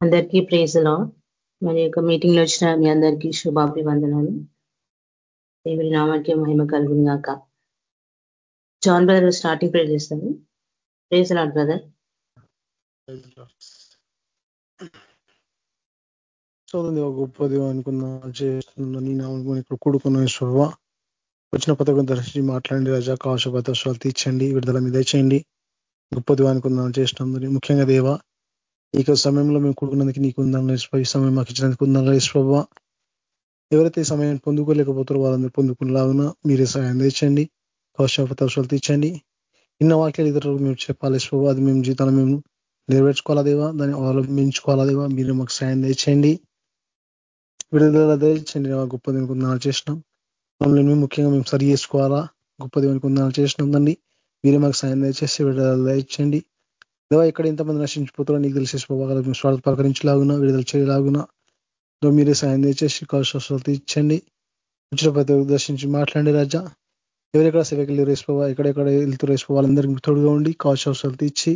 అందరికీ ప్రేజలో మరి యొక్క మీటింగ్లో వచ్చిన మీ అందరికీ శుభాభివందనాలు. దేవుడి నామానికి మహిమ కలుగుని గాక. జాన్ బ్రదర్ స్టార్టింగ్ ప్రే చేస్తాను. ప్రేజ్ లాడ్ బ్రదర్ చదువు గొప్పది అనుకున్నా చేస్తున్నా నీ నామని ఇక్కడ కూడుకున్న శుభ వచ్చిన పథకం దర్శించి మాట్లాడండి రజా కావశ పథకాలు తీర్చండి విడుదల మీద చేయండి. గొప్పది అనుకుందాం చేసినందుని ముఖ్యంగా దేవ ఈ సమయంలో మేము కూడుకున్నందుకు నీకు ఉందని ఈ సమయం మాకు ఇచ్చినందుకు ఉందని యేసుప్రభ ఎవరైతే సమయాన్ని పొందుకోలేకపోతారో వాళ్ళందరూ పొందుకునేలాగున మీరే సహాయం తెచ్చండి కౌశపతవశాలు తెచ్చండి ఇన్న వాక్యాలు ఇతరులకు మేము చెప్పాలి యేసుప్రభ అది మేము జీతాలు మేము నెరవేర్చుకోవాలా దేవా? దాన్ని అవలంబించుకోవాలా దేవా? మీరు మాకు సాయం తెచ్చండి విడుదల దయచండి గొప్పది అనుకుందాలు చేసినాం మమ్మల్ని మేము ముఖ్యంగా మేము సరి చేసుకోవాలా? గొప్పది అనుకుందాలు చేసినాం దాన్ని మీరే మాకు సాయం దయచేసి విడుదల దయచండి దేవా ఇక్కడ ఎంతమంది నశించిపోతారో నీకు తెలిసి స్వాగతం స్వార్థ పలకరించలాగునా విడుదల చేయలాగునా. మీరే సాయం చేసి కాశ్వాసాలు ఇచ్చండి వచ్చిన ప్రతి దర్శించి మాట్లాడండి రాజా. ఎవరెక్కడ సేవకులు రేసిపోవా ఎక్కడెక్కడ వెళ్తూ రేసిపో వాళ్ళందరికీ తోడుగా ఉండి కాశ్వాసాలు తీర్చి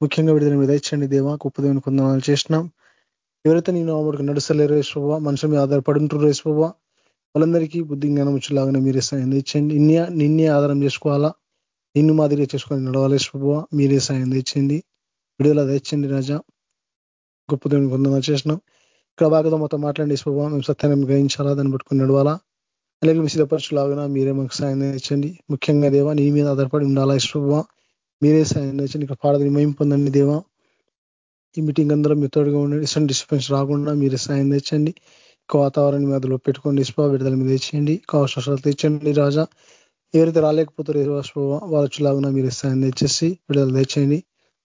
ముఖ్యంగా విడుదల మీద ఇచ్చండి దేవా. గొప్పదేవిని కొందనాలు చేసినాం ఎవరైతే నేను ఆవిడకి నడుస్తలేరు రేసిపోవా మనుషుల మీద ఆధారపడుంటారు రేసిపోవా వాళ్ళందరికీ బుద్ధి జ్ఞానం వచ్చేలాగానే మీరే సాయం ఇచ్చండి నిన్నే నిన్నే ఆధారం చేసుకోవాలా? నిన్ను మాదిరిగా చేసుకొని నడవాలి ప్రభావ. మీరే సాయం తెచ్చింది విడుదల తెచ్చండి రాజా. గొప్ప దేవుని కొందరు చేసినాం ఇక్కడ బాగా మొత్తం మాట్లాడి ప్రభావ. మేము సత్యాన్ని గ్రహించాలా? దాన్ని పట్టుకుని నడవాలా? అలాగే మీ సిద్ధపరచులాగా మీరే మాకు సాయం తెచ్చండి ముఖ్యంగా దేవా నీ మీద ఆధారపడి ఉండాలా స్వభావ మీరే సాయం తెచ్చండి ఇక్కడ పాడదని మేము పొందండి దేవా. ఈ మీటింగ్ అందరూ మీ తోడుగా ఉండండి. ఇష్టం డిస్టర్బెన్స్ రాకుండా మీరే సాయం తెచ్చండి వాతావరణం మీద పెట్టుకోండి ఇసుప విడుదల మీద తెచ్చండి కావలసిన తెచ్చండి రాజా. ఎవరైతే రాలేకపోతారో శోభ వాళ్ళ వచ్చేలాగా మీరు సాయం తెచ్చేసి విడుదల తెచ్చేయండి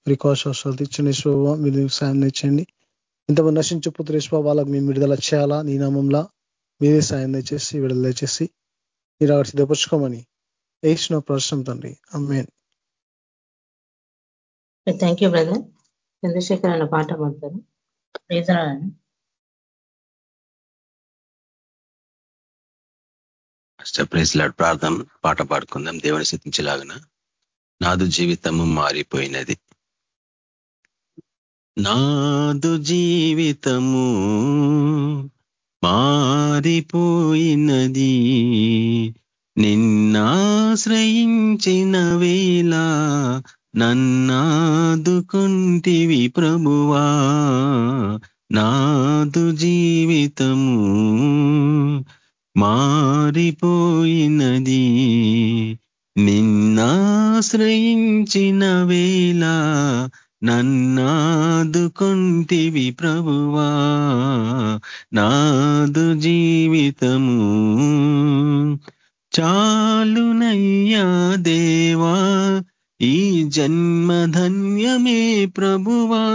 మరి కోశాలు తెచ్చండి శోభ మీరు సాయం తెచ్చండి ఇంతమంది నశించిపోతారు శోభ వాళ్ళకి మేము విడుదల చేయాలా? నీ నామంలా మీరే సాయం తెచ్చేసి విడుదల తెచ్చేసి మీరు అక్కడ సిద్ధపరచుకోమని వేసిన ప్రశ్న తండ్రి. Amen thank you brother Chandrashekhar అన్న పాట పడతారు. ప్రైజ్ లాడ్ ప్రార్థన పాట పాడుకుందాం. దేవుని స్థితించలాగన నాదు జీవితము మారిపోయినది. నాదు జీవితము మారిపోయినది. నిన్నాశ్రయించిన వేళ నన్నాదుకుంటివి ప్రభువా. నాదు జీవితము మారిపోయినది. నిన్నాశ్రయించిన వేళ నన్నాదుకుంటివి ప్రభువా. నాదు జీవితము చాలునయ్యా దేవా. ఈ జన్మధన్యమే ప్రభువా.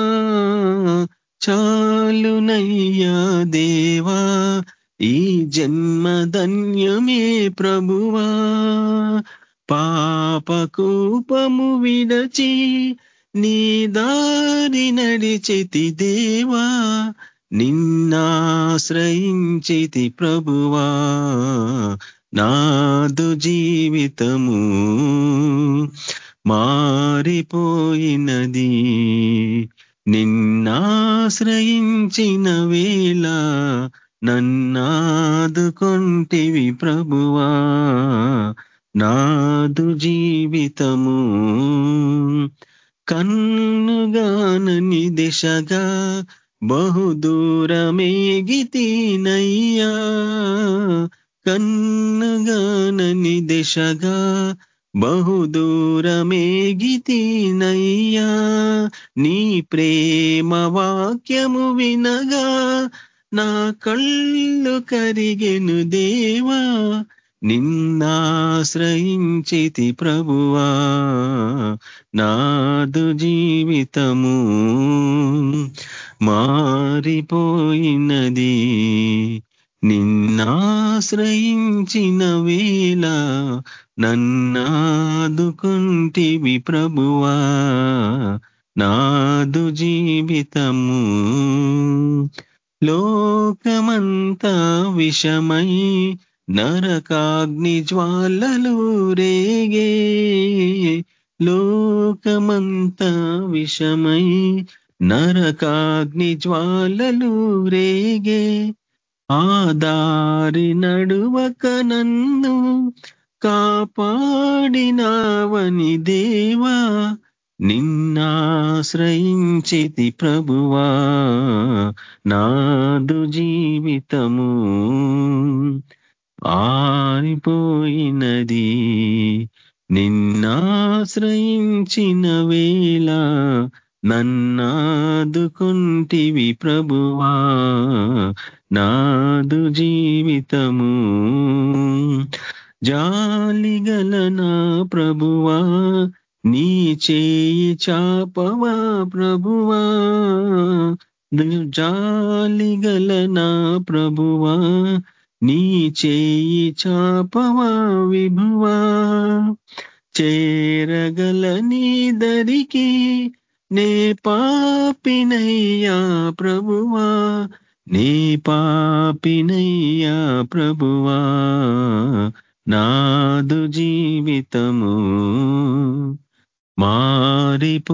చాలునయ్యా దేవా. ఈ జన్మధన్యమే ప్రభువా. పాపకూపము విడచి నీ దారి నడిచితి దేవా. నిన్నాశ్రయించితి ప్రభువా. నాదు జీవితము మారిపోయినది. నిన్నాశ్రయించిన వేళ నన్నాదుకొంటివి ప్రభువా నాదు జీవితము. కన్నుగానని దిశగా బహుదూరమేగితీనయ్యా. కన్నుగానని దిశగా బహుదూరమేగితీనయ్యా. నీ ప్రేమ వాక్యము వినగా నా కళ్ళు కరిగెను దేవా నిన్నాశ్రయించితి ప్రభువా. నాదు జీవితము మారిపోయినది నిన్నాశ్రయించిన వేళ నన్నాదుకుంటివి ప్రభువా. నాదు జీవితము లోకమంతా విషమై నరకాగ్ని జ్వాలలు రేగే. లోకమంతా విషమై నరకాగ్ని జ్వాలలు రేగే ఆదారి నడువక నన్ను కాపాడినావని దేవా నిన్నాశ్రయించితి ప్రభువా నాదు జీవితము ఆరిపోయినది. నిన్నాశ్రయించిన వేళ నన్నాదుకుంటివి ప్రభువా నాదు జీవితము. జాలిగల నా ప్రభువా నీ చేయి చాపవా ప్రభువా? జాలిగల నా ప్రభువా? నీ చేయి చాపవా విభువా? చేరగల నీ దరికి నే పాపినయ్యా ప్రభువా? నీ పాపినయ్యా ప్రభువా? నాదు జీవితము మారిపోయినది.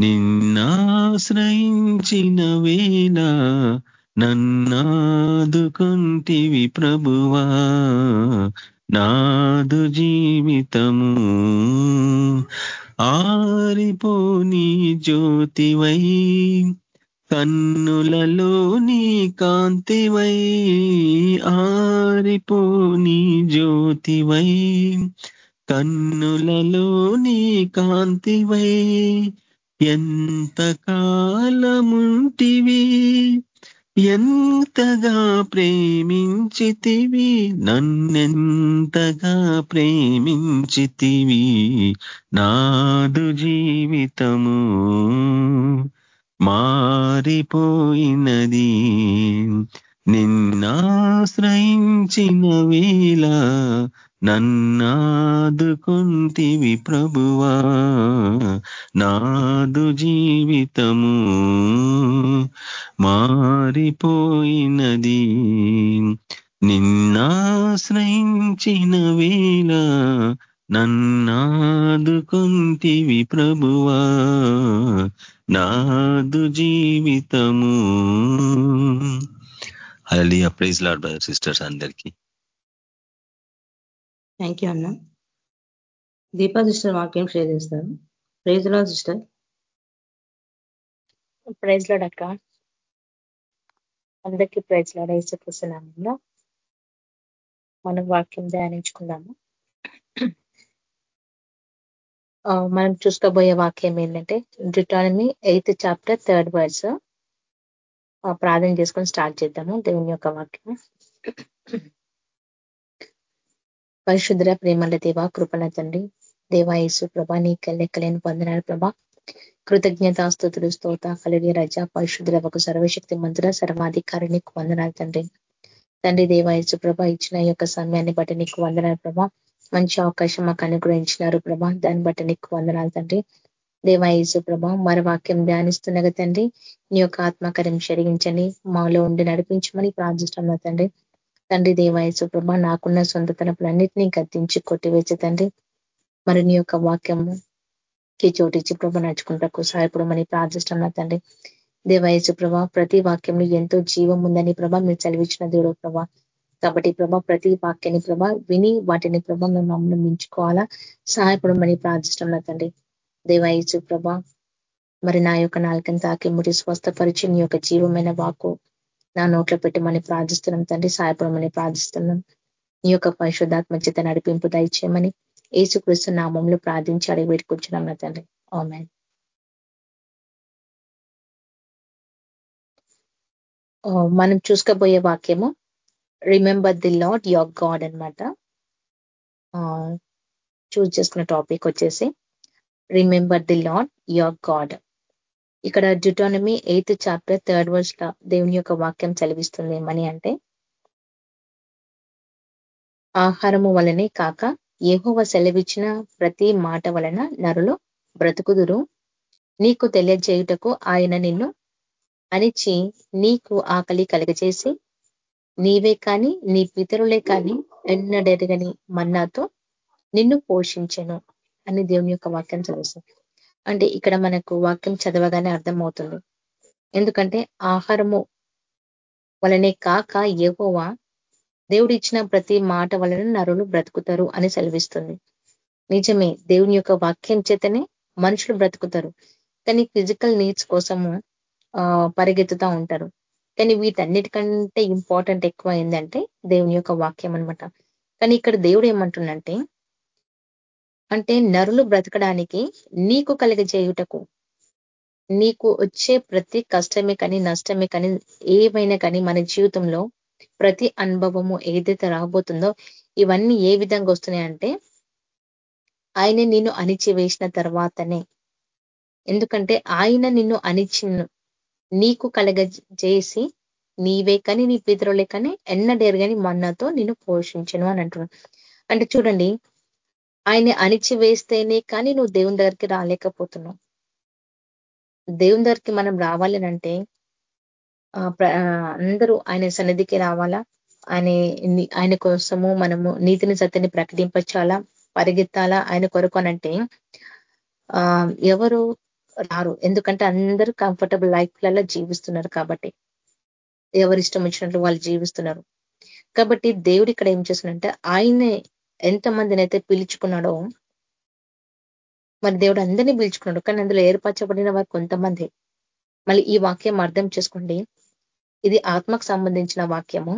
నిన్నాశ్రయించిన వేళ నన్నాదుకుంటివి ప్రభువా. నాదు జీవితము ఆరిపోని జ్యోతివై. కన్నులలోని కాంతివై ఆరిపోని జ్యోతివై. కన్నులలో నీ కాంతివై ఎంత కాలముంటివి? ఎంతగా ప్రేమించితివి? నన్నెంతగా ప్రేమించితివి? నాదు జీవితము మారిపోయినది. నిన్నాశ్రయించిన వేళ నన్నాదుకుంటివి ప్రభువా నాదు జీవితము మారిపోయినది. నిన్నాశ్రయించిన వేళ నన్నాదుకుంటివి ప్రభువా నాదు జీవితము అలలియ ప్రైజ్ లాడ్ బ్రదర్ సిస్టర్స్ అందరికీ. థ్యాంక్ యూ అన్న. దీపా సిస్టర్ వాక్యం షేర్ చేస్తారు. ప్రైజ్లో సిస్టర్. ప్రైజ్లో అక్క. అందరికీ ప్రైజ్లో వేసుకొస్తున్నాము మనం వాక్యం ధ్యానించుకుందాము. మనం చూసుకోబోయే వాక్యం ఏంటంటే Deuteronomy eighth chapter third words ప్రార్థన చేసుకొని స్టార్ట్ చేద్దాము దేవుని యొక్క వాక్యం పరిశుద్ర ప్రేమల దేవ కృపల తండ్రి దేవాయసు ప్రభా నీకు లెక్కలేని పొందనాలు ప్రభా. కృతజ్ఞతాస్తుతులు స్తోత కలిగి రజ పరిశుద్ధులకు సర్వశక్తి మంత్ర సర్వాధికారిని వందనాలు తండ్రి. తండ్రి దేవాయసు ప్రభ ఇచ్చిన యొక్క సమయాన్ని బట్టి నీకు వందనాలు ప్రభా. మంచి అవకాశం మాకు అనుగ్రహించినారు ప్రభా. దాన్ని బట్టి నీకు వందనాలు తండ్రి. దేవాయేసు ప్రభ మరి వాక్యం ధ్యానిస్తున్నగా తండ్రి. నీ యొక్క ఆత్మకార్యం జరిగించండి మాలో ఉండి నడిపించమని ప్రార్థిస్తున్నాం తండ్రి. తండ్రి దేవాయసు ప్రభ నాకున్న సొంత తనపులన్నింటినీ గద్దించి కొట్టివేసి తండ్రి. మరి నీ యొక్క వాక్యము కి చోటిచ్చి ప్రభ నడుచుకుంటకు సహాయపడమని ప్రార్థిస్తున్నా తండ్రి. దేవాయసు ప్రభ ప్రతి వాక్యంలో ఎంతో జీవం ఉందని ప్రభ మీరు చదివించిన దేవుడు ప్రభా. కాబట్టి ప్రభ ప్రతి వాక్యాన్ని ప్రభ విని వాటిని ప్రభ మేము మమ్మల్ని మించుకోవాలా? సహాయపడమని ప్రార్థిస్తున్నా తండ్రి. దేవాయచు ప్రభ. మరి నా యొక్క నాలుకని తాకి ముడి స్వస్థపరిచి నీ యొక్క జీవమైన వాకు నా నోట్లో పెట్టమని ప్రార్థిస్తున్నాం తండ్రి సాయపడమని ప్రార్థిస్తున్నాం. నీ యొక్క పరిశుద్ధాత్మ చేత నడిపింపు దయచేయమని ఏసుక్రీస్తు నామంలో ప్రార్థించి అడిగి పెట్టుకుంటున్నాం నా తండ్రి. ఆమెన్. మనం చూసుకోబోయే వాక్యము remember the Lord your God అనమాట చూజ్ చేసుకున్న టాపిక్ వచ్చేసి remember the Lord your God ఇక్కడ Deuteronomy eighth chapter third verse లా దేవుని యొక్క వాక్యం చదివిస్తుంది ఏమని అంటే ఆహారము వలనే కాక ఏహోవ సెలవిచ్చిన ప్రతి మాట వలన నరులు బ్రతుకుదురు. నీకు తెలియజేయుటకు ఆయన నిన్ను అనిచి నీకు ఆకలి కలగజేసి నీవే కానీ నీ పితరులే కానీ ఎన్నడెరగని మన్నాతో నిన్ను పోషించను. అని దేవుని యొక్క వాక్యం చదువుతుంది అంటే ఇక్కడ మనకు వాక్యం చదవగానే అర్థమవుతుంది. ఎందుకంటే ఆహారము వలనే కాక ఏవోవా దేవుడు ఇచ్చిన ప్రతి మాట వలన నరులు బ్రతుకుతారు అని సెలవిస్తుంది. నిజమే దేవుని యొక్క వాక్యం చేతనే మనుషులు బ్రతుకుతారు. కానీ ఫిజికల్ నీడ్స్ కోసము ఆ పరిగెత్తుతూ ఉంటారు. కానీ వీటన్నిటికంటే ఇంపార్టెంట్ ఎక్కువ ఏంటంటే దేవుని యొక్క వాక్యం అనమాట కానీ ఇక్కడ దేవుడు ఏమంటుండంటే అంటే నరులు బ్రతకడానికి నీకు కలిగజేయుటకు నీకు వచ్చే ప్రతి కష్టమే కానీ నష్టమే కానీ ఏమైనా కానీ మన జీవితంలో ప్రతి అనుభవము ఏదైతే రాబోతుందో ఇవన్నీ ఏ విధంగా వస్తున్నాయంటే ఆయన నిన్ను అణిచివేసిన తర్వాతనే. ఎందుకంటే ఆయన నిన్ను అణిచి నీకు కలగజేసి నీవే కానీ నీ పితరులే కానీ ఎన్నడేరుగాని మన్నతో నిన్ను పోషించను అని అంటున్నాను అంటే చూడండి ఆయన్ని అణిచివేస్తేనే కానీ నువ్వు దేవుని దగ్గరికి రాలేకపోతున్నావు. దేవుని దగ్గరికి మనం రావాలనంటే అందరూ ఆయన సన్నిధికి రావాలా? ఆయన ఆయన కోసము మనము నీతిని సత్యని ప్రకటింపచాలా పరిగెత్తాలా? ఆయన కొరకు అనంటే ఆ ఎవరు రారు. ఎందుకంటే అందరూ కంఫర్టబుల్ లైఫ్లలో జీవిస్తున్నారు కాబట్టి. ఎవరు ఇష్టం వచ్చినట్లు వాళ్ళు జీవిస్తున్నారు. కాబట్టి దేవుడు ఇక్కడ ఏం చేస్తున్నాడంటే ఆయనే ఎంతమందిని అయితే పిలుచుకున్నాడో మరి దేవుడు అందరినీ పిలుచుకున్నాడు. కానీ అందులో ఏర్పరచబడిన వారు కొంతమంది. మళ్ళీ ఈ వాక్యం అర్థం చేసుకోండి. ఇది ఆత్మకు సంబంధించిన వాక్యము.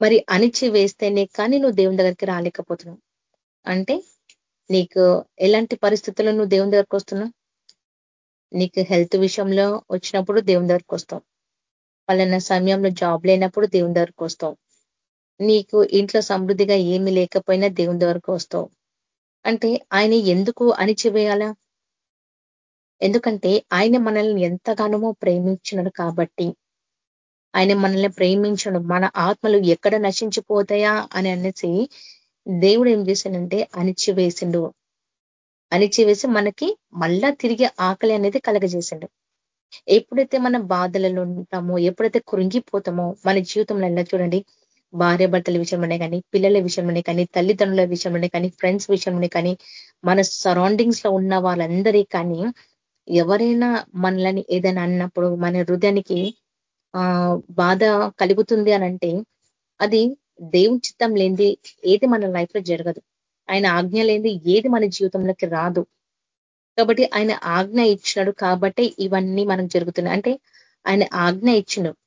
మరి అణిచి వేస్తేనే కానీ నువ్వు దేవుని దగ్గరికి రాలేకపోతున్నావు. అంటే నీకు ఎలాంటి పరిస్థితుల్లో నువ్వు దేవుని దగ్గరికి వస్తున్నావు? నీకు హెల్త్ విషయంలో వచ్చినప్పుడు దేవుని దగ్గరికి వస్తావు. వాళ్ళన్న సమయంలో జాబ్ లేనప్పుడు దేవుని దగ్గరికి వస్తావు. నీకు ఇంట్లో సమృద్ధిగా ఏమి లేకపోయినా దేవుని దగ్గరకు వస్తావు. అంటే ఆయన ఎందుకు అణిచివేయాలా? ఎందుకంటే ఆయన మనల్ని ఎంతగానో ప్రేమించినాడు కాబట్టి. ఆయన మనల్ని ప్రేమించడు మన ఆత్మలు ఎక్కడ నశించిపోతాయా అని అనేసి దేవుడు ఏం చేశాడంటే అణిచివేసిండు. అణిచివేసి మనకి మళ్ళా తిరిగి ఆకలి అనేది కలగజేసిండు. ఎప్పుడైతే మనం బాధలలో ఉంటామో ఎప్పుడైతే కృంగిపోతామో మన జీవితంలో ఎలా చూడండి భార్య భర్తల విషయంలోనే కానీ పిల్లల విషయంలోనే కానీ తల్లిదండ్రుల విషయంలోనే కానీ ఫ్రెండ్స్ విషయంలోనే కానీ మన సరౌండింగ్స్లో ఉన్న వాళ్ళందరి కానీ ఎవరైనా మనల్ని ఏదైనా అన్నప్పుడు మన హృదయానికి ఆ బాధ కలుగుతుంది అనంటే అది దేవుని చిత్తం లేనిది ఏది మన లైఫ్లో జరగదు. ఆయన ఆజ్ఞ లేనిది ఏది మన జీవితంలోకి రాదు. కాబట్టి ఆయన ఆజ్ఞ ఇచ్చినాడు కాబట్టి ఇవన్నీ మనకు జరుగుతున్నాయి. అంటే ఆయన ఆజ్ఞ ఇచ్చినాడు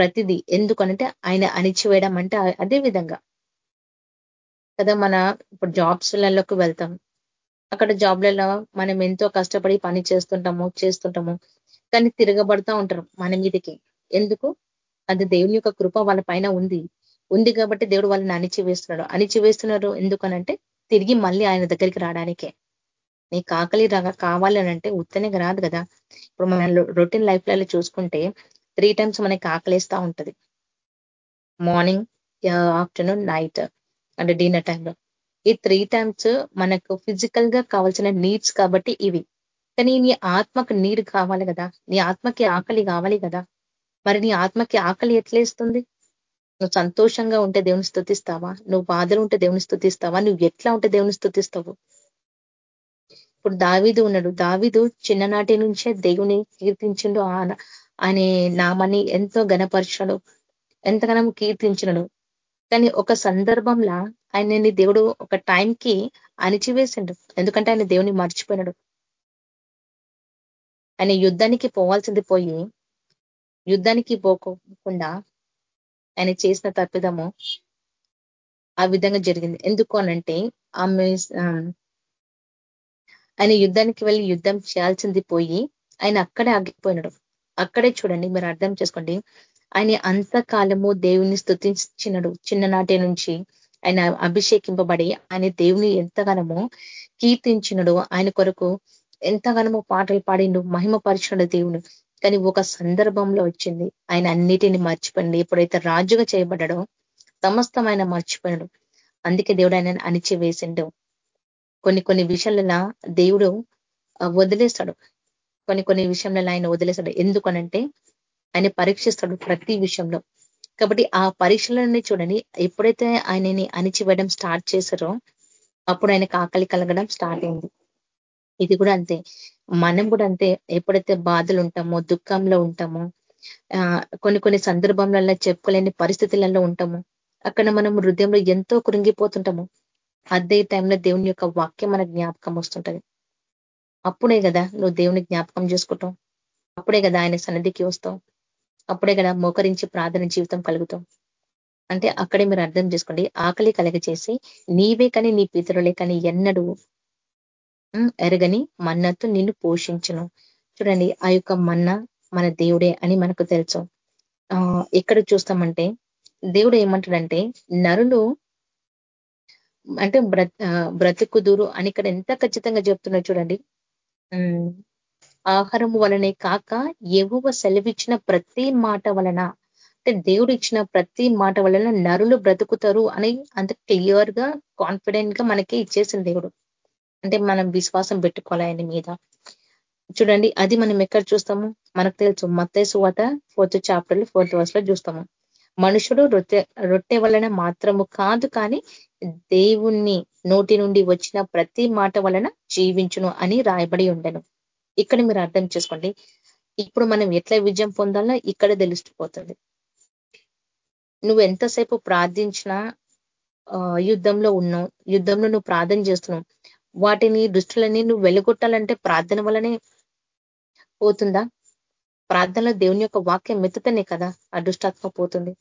ప్రతిదీ. ఎందుకనంటే ఆయన అణిచివేయడం అంటే అదే విధంగా. కదా మన ఇప్పుడు జాబ్స్లలోకి వెళ్తాం. అక్కడ జాబ్లలో మనం ఎంతో కష్టపడి పని చేస్తుంటాము చేస్తుంటాము. కానీ తిరగబడతా ఉంటారు మన మీదకి. ఎందుకు? అది దేవుని యొక్క కృప వాళ్ళ పైన ఉంది. ఉంది కాబట్టి దేవుడు వాళ్ళని అణిచివేస్తున్నాడు. అణిచివేస్తున్నారు ఎందుకనంటే తిరిగి మళ్ళీ ఆయన దగ్గరికి రావడానికే. నీకు ఆకలి కావాలి అంటే ఉత్తనే రాదు కదా. ఇప్పుడు మన రొటీన్ లైఫ్లలో చూసుకుంటే త్రీ టైమ్స్ మనకి ఆకలిస్తూ ఉంటది. మార్నింగ్ ఆఫ్టర్నూన్ నైట్ అంటే డిన్నర్ టైంలో. ఈ త్రీ టైమ్స్ మనకు ఫిజికల్గా కావాల్సిన నీడ్స్ కాబట్టి ఇవి. కానీ నీ ఆత్మకు నీరు కావాలి కదా. నీ ఆత్మకి ఆకలి కావాలి కదా. మరి నీ ఆత్మకి ఆకలి ఎట్లేస్తుంది నువ్వు సంతోషంగా ఉంటే దేవుని స్థుతిస్తావా? నువ్వు బాధలు ఉంటే దేవుని స్థుతిస్తావా? నువ్వు ఎట్లా ఉంటే దేవుని స్థుతిస్తావు? ఇప్పుడు దావీదు ఉన్నాడు. దావీదు చిన్ననాటి నుంచే దేవుని కీర్తించిండు. ఆయన నామాన్ని ఎంతో గణపరిచాడు ఎంతగానో కీర్తించినడు. కానీ ఒక సందర్భంలో ఆయనని దేవుడు ఒక టైంకి అణిచివేసిండు. ఎందుకంటే ఆయన దేవుని మర్చిపోయినాడు. ఆయన యుద్ధానికి పోవాల్సింది పోయి యుద్ధానికి పోకుండా ఆయన చేసిన తప్పిదము ఆ విధంగా జరిగింది. ఎందుకు అనంటే ఆమె ఆయన యుద్ధానికి వెళ్ళి యుద్ధం చేయాల్సింది పోయి ఆయన అక్కడే ఆగిపోయినాడు. అక్కడే చూడండి మీరు అర్థం చేసుకోండి. ఆయన అంతకాలము దేవుని స్థుతించినడు చిన్ననాటి నుంచి ఆయన అభిషేకింపబడి ఆయన దేవుని ఎంతగానమో కీర్తించినడు. ఆయన కొరకు ఎంతగానమో పాటలు పాడిండు మహిమపరిచినడు దేవుడు. కానీ ఒక సందర్భంలో వచ్చింది. ఆయన అన్నిటిని మర్చిపోయింది ఎప్పుడైతే రాజుగా చేయబడ్డాడో సమస్తం ఆయన మర్చిపోయాడు అందుకే దేవుడు ఆయన అణిచివేసిండు. కొన్ని కొన్ని విషయాలలో దేవుడు వదిలేస్తాడు. కొన్ని కొన్ని విషయంలో ఆయన వదిలేస్తాడు ఎందుకనంటే ఆయన పరీక్షిస్తాడు ప్రతి విషయంలో. కాబట్టి ఆ పరీక్షలన్నీ చూడండి ఎప్పుడైతే ఆయనని అణిచివేయడం స్టార్ట్ చేశారో అప్పుడు ఆయనకు ఆకలి కలగడం స్టార్ట్ అయింది. ఇది కూడా అంతే. మనం కూడా అంతే ఎప్పుడైతే బాధలు ఉంటామో దుఃఖంలో ఉంటామో కొన్ని కొన్ని సందర్భంలలో చెప్పుకోలేని పరిస్థితులలో ఉంటాము అక్కడ మనం హృదయంలో ఎంతో కృంగిపోతుంటాము అదే టైంలో దేవుని యొక్క వాక్యం మన జ్ఞాపకం వస్తుంటది. అప్పుడే కదా నువ్వు దేవుని జ్ఞాపకం చేసుకుంటావు. అప్పుడే కదా ఆయన సన్నిధికి వస్తావు. అప్పుడే కదా మోకరించి ప్రార్థన జీవితం కలుగుతాం అంటే అక్కడే మీరు అర్థం చేసుకోండి ఆకలి కలగ చేసి నీవే కానీ నీ పితరులే కానీ ఎన్నడూ ఎరగని మన్నతో నిన్ను పోషించను. చూడండి ఆ యొక్క మన్న మన దేవుడే అని మనకు తెలుసు. ఎక్కడ చూస్తామంటే దేవుడు ఏమంటాడంటే నరులు అంటే బ్రతుకుదురు అని ఇక్కడ ఎంత ఖచ్చితంగా చెప్తున్నా చూడండి. ఆహారం వలనే కాక ఎగువ సెలవిచ్చిన ప్రతి మాట వలన అంటే దేవుడు ఇచ్చిన ప్రతి మాట వలన నరులు బ్రతుకుతారు అని అంత క్లియర్గా కాన్ఫిడెంట్గా మనకి ఇచ్చేసింది దేవుడు. అంటే మనం విశ్వాసం పెట్టుకోవాలి ఆయన మీద. చూడండి అది మనం ఎక్కడ చూస్తాము? మనకు తెలుసు మత్తే సువాత ఫోర్త్ చాప్టర్ ఫోర్త్ వర్స్లో చూస్తాము. మనుషుడు రొట్టె రొట్టె వలన మాత్రము కాదు కానీ దేవుణ్ణి నోటి నుండి వచ్చిన ప్రతి మాట వలన జీవించును అని రాయబడి ఉండను. ఇక్కడ మీరు అర్థం చేసుకోండి. ఇప్పుడు మనం ఎట్లా విజయం పొందాలో ఇక్కడ తెలుస్తుపోతుంది నువ్వు ఎంతసేపు ప్రార్థించినా యుద్ధంలో ఉన్నావు యుద్ధంలో నువ్వు ప్రార్థన చేస్తున్నావు. వాటిని దృష్టిలని నువ్వు వెలుగొట్టాలంటే ప్రార్థన వల్లనే పోతుందా? ప్రార్థనలో దేవుని యొక్క వాక్యం మెత్తుతనే కదా ఆ దుష్టాత్మ పోతుంది.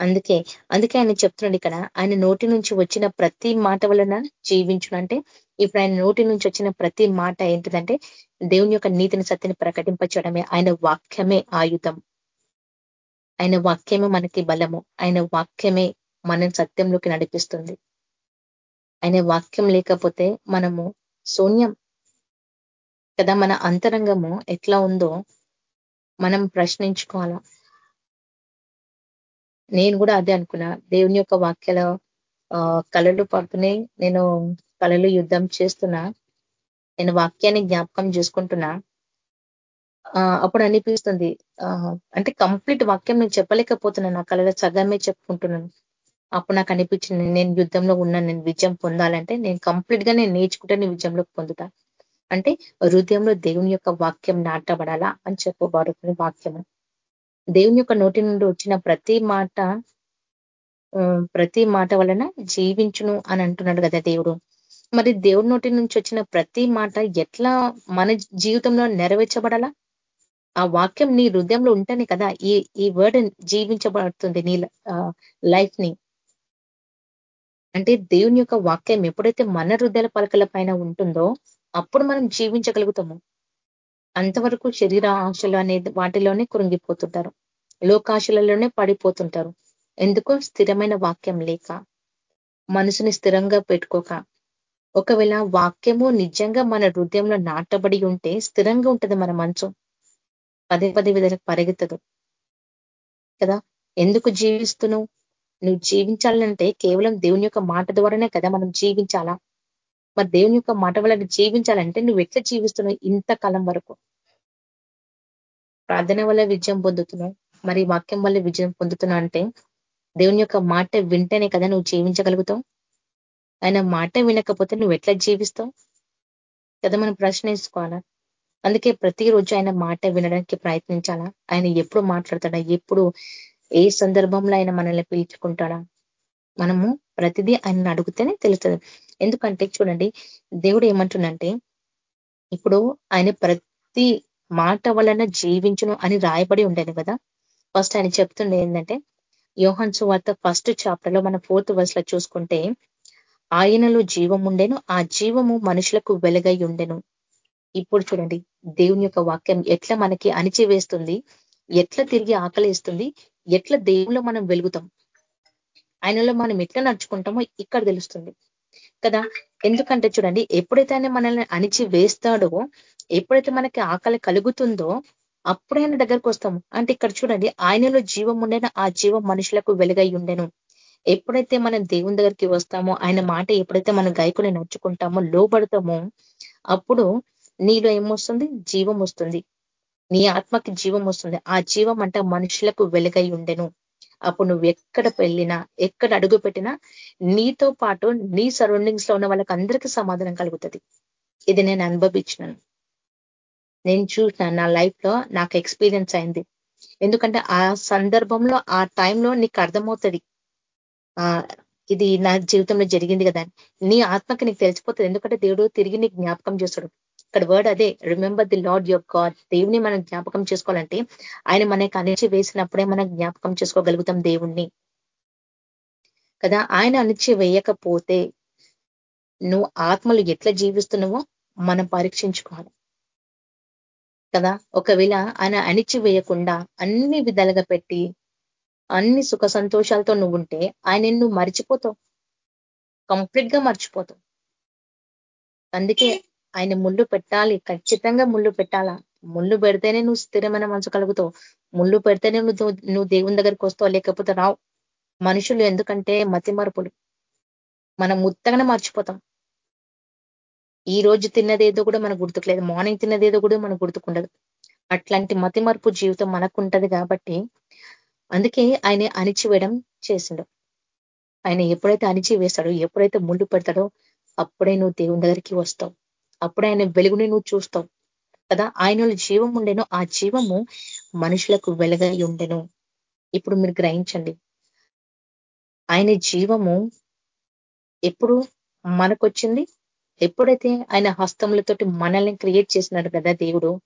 అందుకే అందుకే ఆయన చెప్తున్నాడు ఇక్కడ ఆయన నోటి నుంచి వచ్చిన ప్రతి మాట వలన జీవించునంటే ఇప్పుడు ఆయన నోటి నుంచి వచ్చిన ప్రతి మాట ఏంటిదంటే దేవుని యొక్క నీతిని సత్యని ప్రకటింపచడమే ఆయన వాక్యమే ఆయుధం. ఆయన వాక్యమే మనకి బలము. ఆయన వాక్యమే మన సత్యంలోకి నడిపిస్తుంది. ఆయన వాక్యం లేకపోతే మనము శూన్యం. కదా మన అంతరంగము ఎట్లా ఉందో మనం ప్రశ్నించుకోవాలా. నేను కూడా అదే అనుకున్నా. దేవుని యొక్క వాక్యాల కళలు పడుతున్నాయి నేను కళలు యుద్ధం చేస్తున్నా. నేను వాక్యాన్ని జ్ఞాపకం చేసుకుంటున్నా. అప్పుడు అనిపిస్తుంది అంటే కంప్లీట్ వాక్యం నేను చెప్పలేకపోతున్నాను. నా కళలో సగమే చెప్పుకుంటున్నాను. అప్పుడు నాకు అనిపించింది నేను యుద్ధంలో ఉన్నా నేను విజయం పొందాలంటే నేను కంప్లీట్గా నేను నేర్చుకుంటే నేను విజయంలోకి పొందుతా. అంటే హృదయంలో దేవుని యొక్క వాక్యం నాటబడాలా అని చెప్పబడుతుంది వాక్యము. దేవుని యొక్క నోటి నుండి వచ్చిన ప్రతి మాట ప్రతి మాట వలన జీవించును అని అంటున్నాడు కదా దేవుడు. మరి దేవుడి నోటి నుంచి వచ్చిన ప్రతి మాట ఎట్లా మన జీవితంలో నెరవేర్చబడాలా? ఆ వాక్యం నీ హృదయంలో ఉంటేనే కదా ఈ ఈ వర్డ్ జీవించబడుతుంది నీ లైఫ్ని అంటే దేవుని యొక్క వాక్యం ఎప్పుడైతే మన హృదయాల పలకల పైన ఉంటుందో అప్పుడు మనం జీవించగలుగుతాము. అంతవరకు శరీర ఆశలు అనేది వాటిలోనే కురింగిపోతుంటారు లోకాశలలోనే పడిపోతుంటారు. ఎందుకో స్థిరమైన వాక్యం లేక మనసుని స్థిరంగా పెట్టుకోక. ఒకవేళ వాక్యము నిజంగా మన హృదయంలో నాటబడి ఉంటే స్థిరంగా ఉంటుంది మన మంచు పదే పదే విధాలకు పరిగెత్తదు. కదా? ఎందుకు జీవిస్తున్నావు? నువ్వు జీవించాలంటే కేవలం దేవుని యొక్క మాట ద్వారానే కదా మనం జీవించాలా? మరి దేవుని యొక్క మాట వల్ల జీవించాలంటే నువ్వు ఎట్లా జీవిస్తున్నావు ఇంతకాలం వరకు? ప్రార్థన వల్ల విజయం పొందుతున్నావు. మరి వాక్యం వల్ల విజయం పొందుతున్నావు అంటే దేవుని యొక్క మాట వింటేనే కదా నువ్వు జీవించగలుగుతావు. ఆయన మాట వినకపోతే నువ్వు ఎట్లా జీవిస్తావు? కదా మనం ప్రశ్నించుకోవాలా? అందుకే ప్రతిరోజు ఆయన మాట వినడానికి ప్రయత్నించాలా? ఆయన ఎప్పుడు మాట్లాడతాడా? ఎప్పుడు ఏ సందర్భంలో ఆయన మనల్ని పిలుచుకుంటాడా? మనము ప్రతిదీ ఆయన అడిగితేనే తెలుస్తుంది. ఎందుకంటే చూడండి దేవుడు ఏమంటుండంటే ఇప్పుడు ఆయన ప్రతి మాట వలన జీవించును అని రాయబడి ఉండేది కదా. ఫస్ట్ ఆయన చెప్తుండే ఏంటంటే యోహన్ సువార్త ఫస్ట్ చాప్టర్లో మన ఫోర్త్ వర్స్లో చూసుకుంటే ఆయనలో జీవం ఉండేను ఆ జీవము మనుషులకు వెలుగై ఉండెను. ఇప్పుడు చూడండి దేవుని యొక్క వాక్యం ఎట్లా మనకి అణిచివేస్తుంది ఎట్లా తిరిగి ఆకలిస్తుంది ఎట్లా దేవుళ్ళు మనం వెలుగుతాం ఆయనలో మనం ఎట్లా నడుచుకుంటామో ఇక్కడ తెలుస్తుంది. కదా? ఎందుకంటే చూడండి ఎప్పుడైతే ఆయన మనల్ని అణిచి వేస్తాడో ఎప్పుడైతే మనకి ఆకలి కలుగుతుందో అప్పుడు ఆయన దగ్గరకు వస్తాము అంటే ఇక్కడ చూడండి ఆయనలో జీవం ఉండేన? ఆ జీవం మనుషులకు వెలుగై ఉండెను. ఎప్పుడైతే మనం దేవుని దగ్గరికి వస్తామో ఆయన మాట ఎప్పుడైతే మనం గాయకుని నడుచుకుంటామో లోబడతామో అప్పుడు నీలో ఏమొస్తుంది జీవం వస్తుంది. నీ ఆత్మకి జీవం వస్తుంది. ఆ జీవం అంటే మనుషులకు వెలుగై ఉండెను. అప్పుడు నువ్వు ఎక్కడ వెళ్ళినా ఎక్కడ అడుగు పెట్టినా నీతో పాటు నీ సరౌండింగ్స్లో ఉన్న వాళ్ళకి అందరికీ సమాధానం కలుగుతుంది. ఇది నేను అనుభవించినాను. నేను చూసిన నా లైఫ్లో నాకు ఎక్స్పీరియన్స్ అయింది. ఎందుకంటే ఆ సందర్భంలో ఆ టైంలో నీకు అర్థమవుతుంది. ఇది నా జీవితంలో జరిగింది కదా నీ ఆత్మకి నీకు తెలిసిపోతుంది. ఎందుకంటే దేవుడు తిరిగి నీకు జ్ఞాపకం చేస్తాడు. ఇక్కడ వర్డ్ అదే remember the Lord your God దేవుని మనం జ్ఞాపకం చేసుకోవాలంటే ఆయన మనకి అణిచి వేసినప్పుడే మనం జ్ఞాపకం చేసుకోగలుగుతాం దేవుణ్ణి. కదా ఆయన అణిచి వేయకపోతే నువ్వు ఆత్మలు ఎట్లా జీవిస్తున్నావో మనం పరీక్షించుకోవాలి. కదా ఒకవేళ ఆయన అణిచి వేయకుండా అన్ని విధాలుగా పెట్టి అన్ని సుఖ సంతోషాలతో నువ్వు ఉంటే ఆయన నువ్వు మర్చిపోతావు. కంప్లీట్గా మర్చిపోతావు. అందుకే ఆయన ముళ్ళు పెట్టాలి ఖచ్చితంగా ముళ్ళు పెట్టాలా? ముళ్ళు పెడితేనే నువ్వు స్థిరమైన మనసు కలుగుతావు. ముళ్ళు పెడితేనే నువ్వు నువ్వు దేవుని దగ్గరికి వస్తావు? లేకపోతే రావు. మనుషులు ఎందుకంటే మతి మార్పులు. మనం ముత్తగానే మర్చిపోతాం. ఈ రోజు తిన్నదేదో కూడా మనకు గుర్తుకులేదు. మార్నింగ్ తిన్నదేదో కూడా మనకు గుర్తుకుండదు. అట్లాంటి మతి మార్పు జీవితం మనకు ఉంటది కాబట్టి అందుకే ఆయన అణిచివేయడం చేసిండు. ఆయన ఎప్పుడైతే అణిచి వేస్తాడో ఎప్పుడైతే ముళ్ళు పెడతాడో అప్పుడే నువ్వు దేవుని దగ్గరికి వస్తావు. అప్పుడే ఆయన వెలుగుని నువ్వు చూస్తావు. కదా? ఆయన జీవం ఉండేను ఆ జీవము మనుషులకు వెలుగై ఉండెను. ఇప్పుడు మీరు గ్రహించండి. ఆయన జీవము ఎప్పుడు మనకొచ్చింది? ఎప్పుడైతే ఆయన హస్తములతోటి మనల్ని క్రియేట్ చేసినాడు కదా దేవుడు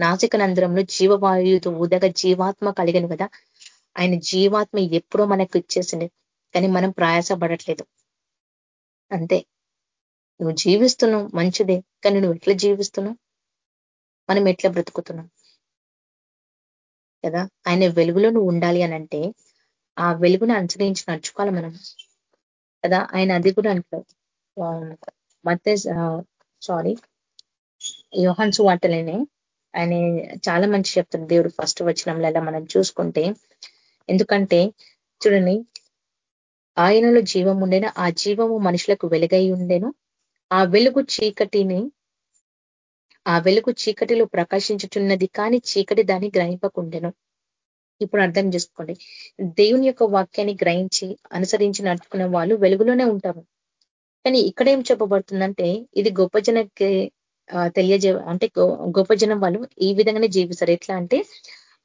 నాసిక నందరంలో జీవవాయుతో ఉదగ జీవాత్మ కలిగను కదా? ఆయన జీవాత్మ ఎప్పుడో మనకు ఇచ్చేసింది కానీ మనం ప్రయాసపడట్లేదు. అంతే. నువ్వు జీవిస్తున్నావు మంచిదే. కానీ నువ్వు ఎట్లా జీవిస్తున్నావు? మనం ఎట్లా బ్రతుకుతున్నాం? కదా? ఆయన వెలుగులో నువ్వు ఉండాలి అని అంటే ఆ వెలుగును అనుసరించి నడుచుకోవాలి మనం. కదా? ఆయన అది కూడా అంటారు మతే సారీ యోహన్స్ వాటలేనే ఆయన చాలా మంచి చెప్తారు దేవుడు ఫస్ట్ వచ్చినంలో మనం చూసుకుంటే ఎందుకంటే చూడండి ఆయనలో జీవం ఉండేనా? ఆ జీవము మనుషులకు వెలుగై ఉండేను. ఆ వెలుగు చీకటిని ఆ వెలుగు చీకటిలో ప్రకాశించుచున్నది కానీ చీకటి దాన్ని గ్రహింపకుండెను. ఇప్పుడు అర్థం చేసుకోండి. దేవుని యొక్క వాక్యాన్ని గ్రహించి అనుసరించి నడుచుకున్న వాళ్ళు వెలుగులోనే ఉంటారు. కానీ ఇక్కడ ఏం చెప్పబడుతుందంటే ఇది గొప్ప జనకి తెలియజే అంటే గొప్ప జనం వాళ్ళు ఈ విధంగానే జీవిస్తారు. ఎట్లా అంటే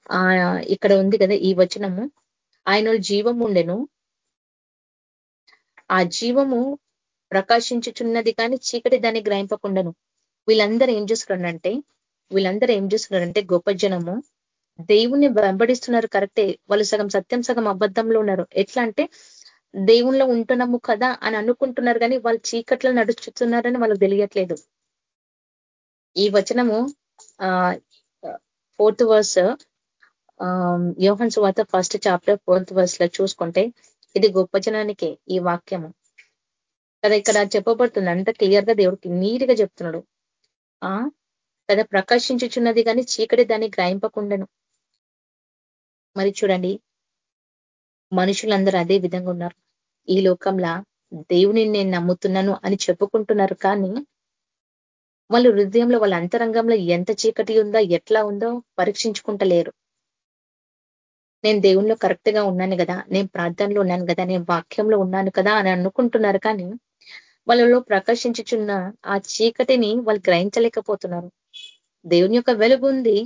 ఆ ఇక్కడ ఉంది కదా ఈ వచనము. ఆయన జీవం ఉండెను ఆ జీవము ప్రకాశించుచున్నది కానీ చీకటి దాన్ని గ్రహింపకుండాను. వీళ్ళందరూ ఏం చేస్తున్నారంటే వీళ్ళందరూ ఏం చేస్తున్నారంటే గొప్ప జనము దేవుణ్ణి వెంబడిస్తున్నారు కరెక్టే. వాళ్ళు సగం సత్యం సగం అబద్ధంలో ఉన్నారు. ఎట్లా అంటే దేవుణ్ణిలో ఉంటున్నాము కదా అని అనుకుంటున్నారు కానీ వాళ్ళు చీకట్లో నడుచుతున్నారని వాళ్ళకి తెలియట్లేదు. ఈ వచనము ఆ ఫోర్త్ వర్స్ యోహన్ సువాత ఫస్ట్ చాప్టర్ ఫోర్త్ వర్స్లో చూసుకుంటే ఇది గొప్ప జనానికే ఈ వాక్యము. కదా ఇక్కడ చెప్పబడుతుంది అంత క్లియర్గా దేవుడికి నీరుగా చెప్తున్నాడు. ఆ? కదా ప్రకాశించుచున్నది కానీ చీకటి దాన్ని గ్రహింపకుండాను. మరి చూడండి. మనుషులందరూ అదే విధంగా ఉన్నారు. ఈ లోకంలో దేవుని నేను నమ్ముతున్నాను అని చెప్పుకుంటున్నారు కానీ వాళ్ళు హృదయంలో వాళ్ళ అంతరంగంలో ఎంత చీకటి ఉందో ఎట్లా ఉందో పరీక్షించుకుంటలేరు. నేను దేవుణ్ణిలో కరెక్ట్గా ఉన్నాను కదా నేను ప్రార్థనలో ఉన్నాను కదా నేను వాక్యంలో ఉన్నాను కదా అని అనుకుంటున్నారు కానీ వాళ్ళలో ప్రకాశించుచున్న ఆ చీకటిని వాళ్ళు గ్రహించలేకపోతున్నారు. దేవుని యొక్క వెలుగు ఉంది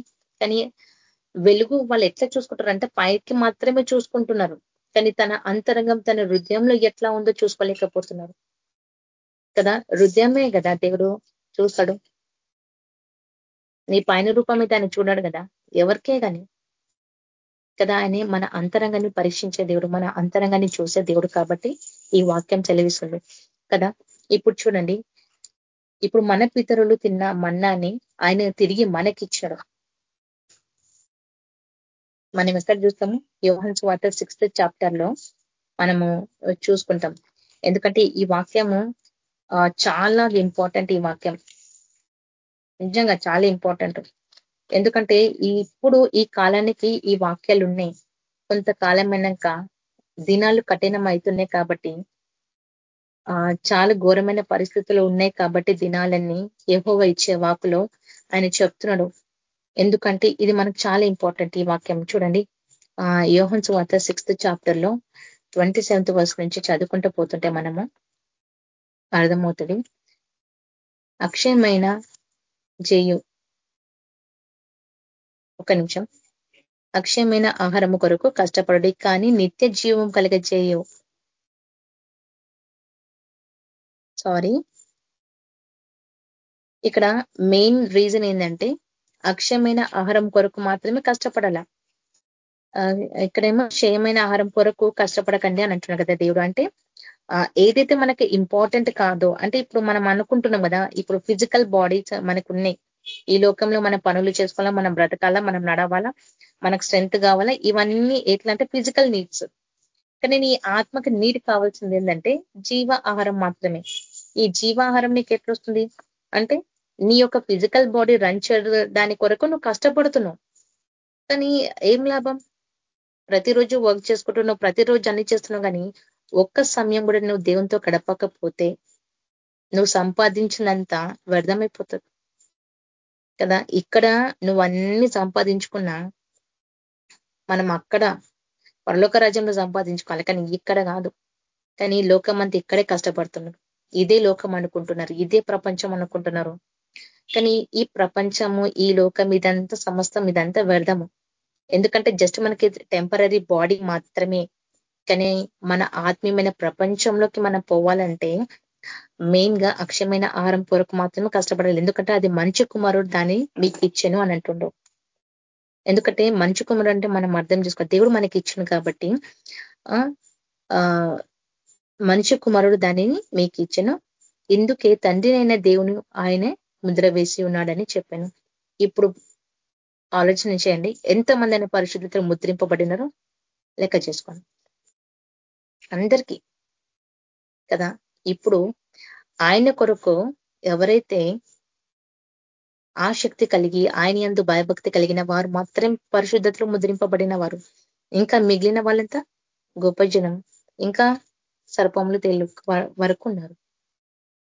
కానీ వెలుగు వాళ్ళు ఎట్లా చూసుకుంటారు అంటే పైకి మాత్రమే చూసుకుంటున్నారు. కానీ తన అంతరంగం తన హృదయంలో ఎట్లా ఉందో చూసుకోలేకపోతున్నారు. కదా? హృదయమే కదా దేవుడు చూస్తాడు. నీ పైన రూపమే దాన్ని చూడాడు కదా? ఎవరికే కానీ కదా? ఆయన మన అంతరంగాన్ని పరీక్షించే దేవుడు మన అంతరంగాన్ని చూసే దేవుడు కాబట్టి ఈ వాక్యం చెలవిస్తుంది కదా? ఇప్పుడు చూడండి. ఇప్పుడు మన పితరులు తిన్న మన్నాని ఆయన తిరిగి మనకిచ్చాడు. మనం ఎక్కడ చూస్తాము యోహన్స్ వాటర్ సిక్స్త్ చాప్టర్లో మనము చూసుకుంటాం. ఎందుకంటే ఈ వాక్యము చాలా ఇంపార్టెంట్ ఈ వాక్యం. నిజంగా చాలా ఇంపార్టెంట్ ఎందుకంటే ఇప్పుడు ఈ కాలానికి ఈ వాక్యాలు ఉన్నాయి కొంతకాలం అయినాక దినాలు కఠినం అవుతున్నాయి కాబట్టి చాలా ఘోరమైన పరిస్థితులు ఉన్నాయి కాబట్టి దినాలన్నీ ఎహోవ ఇచ్చే వాకులో ఆయన చెప్తున్నాడు. ఎందుకంటే ఇది మనకు చాలా ఇంపార్టెంట్ ఈ వాక్యం. చూడండి. ఆ యోహన్స్ వార్త సిక్స్త్ చాప్టర్లో ట్వంటీ సెవెంత్ వర్స్ నుంచి చదువుకుంటూ పోతుంటే మనము అర్థమవుతుంది. అక్షయమైన జేయు. ఒక నిమిషం. అక్షయమైన ఆహారము కొరకు కష్టపడు కానీ నిత్య జీవం కలిగజేయు. సారీ ఇక్కడ మెయిన్ రీజన్ ఏంటంటే అక్షయమైన ఆహారం కొరకు మాత్రమే కష్టపడాల. ఇక్కడేమో క్షయమైన ఆహారం కొరకు కష్టపడకండి అని అంటున్నాడు కదా దేవుడు. అంటే ఏదైతే మనకి ఇంపార్టెంట్ కాదో అంటే ఇప్పుడు మనం అనుకుంటున్నాం కదా ఇప్పుడు ఫిజికల్ బాడీస్ మనకు ఉన్నాయి ఈ లోకంలో మన పనులు చేసుకోవాలా మనం బ్రతకాలా మనం నడవాలా మనకు స్ట్రెంత్ కావాలా ఇవన్నీ ఎట్లంటే ఫిజికల్ నీడ్స్ కానీ నీ ఆత్మకి నీడ్ కావాల్సింది ఏంటంటే జీవ ఆహారం మాత్రమే. ఈ జీవాహారం నీకు ఎట్లొస్తుంది? అంటే నీ యొక్క ఫిజికల్ బాడీ రన్ దాని కొరకు నువ్వు కష్టపడుతున్నావు. కానీ ఏం లాభం? ప్రతిరోజు వర్క్ చేసుకుంటున్నావు ప్రతిరోజు అన్ని చేస్తున్నావు కానీ ఒక్క సమయం కూడా నువ్వు దేవునితో గడపకపోతే నువ్వు సంపాదించినంత వ్యర్థమైపోతుంది కదా? ఇక్కడ నువ్వు అన్ని సంపాదించుకున్నా మనం అక్కడ పరలోక రాజ్యంలో సంపాదించుకోవాలి. కానీ ఇక్కడ కాదు. కానీ లోకం అంతా ఇక్కడే కష్టపడుతున్నాడు ఇదే లోకం అనుకుంటున్నారు ఇదే ప్రపంచం అనుకుంటున్నారు. కానీ ఈ ప్రపంచము ఈ లోకం ఇదంతా సమస్తం ఇదంతా వ్యర్థము. ఎందుకంటే జస్ట్ మనకి టెంపరీ బాడీ మాత్రమే. కానీ మన ఆత్మీయమైన ప్రపంచంలోకి మనం పోవాలంటే మెయిన్గా అక్షయమైన ఆహారం కొరకు మాత్రమే కష్టపడాలి. ఎందుకంటే అది మంచి కుమారుడు దాన్ని మీకు ఇచ్చాను అని అంటుండవు ఎందుకంటే మంచి కుమారుడు అంటే మనం అర్థం చేసుకోవాలి. దేవుడు మనకి ఇచ్చిన కాబట్టి మనిషి మంచి కుమారుడు దానిని మీకు ఇచ్చను. ఇందుకే తండ్రినైన దేవుని ఆయనే ముద్ర వేసి ఉన్నాడని చెప్పాను. ఇప్పుడు ఆలోచన చేయండి. ఎంతమంది అయిన పరిశుద్ధతలు ముద్రింపబడినారో లెక్క చేసుకోండి. అందరికీ కదా? ఇప్పుడు ఆయన కొరకు ఎవరైతే ఆసక్తి కలిగి ఆయన ఎందు భయభక్తి కలిగిన వారు మాత్రం పరిశుద్ధతలు ముద్రింపబడిన వారు. ఇంకా మిగిలిన వాళ్ళంతా? గొప్ప జనం. ఇంకా సర్పములు తేలు వరకు ఉన్నారు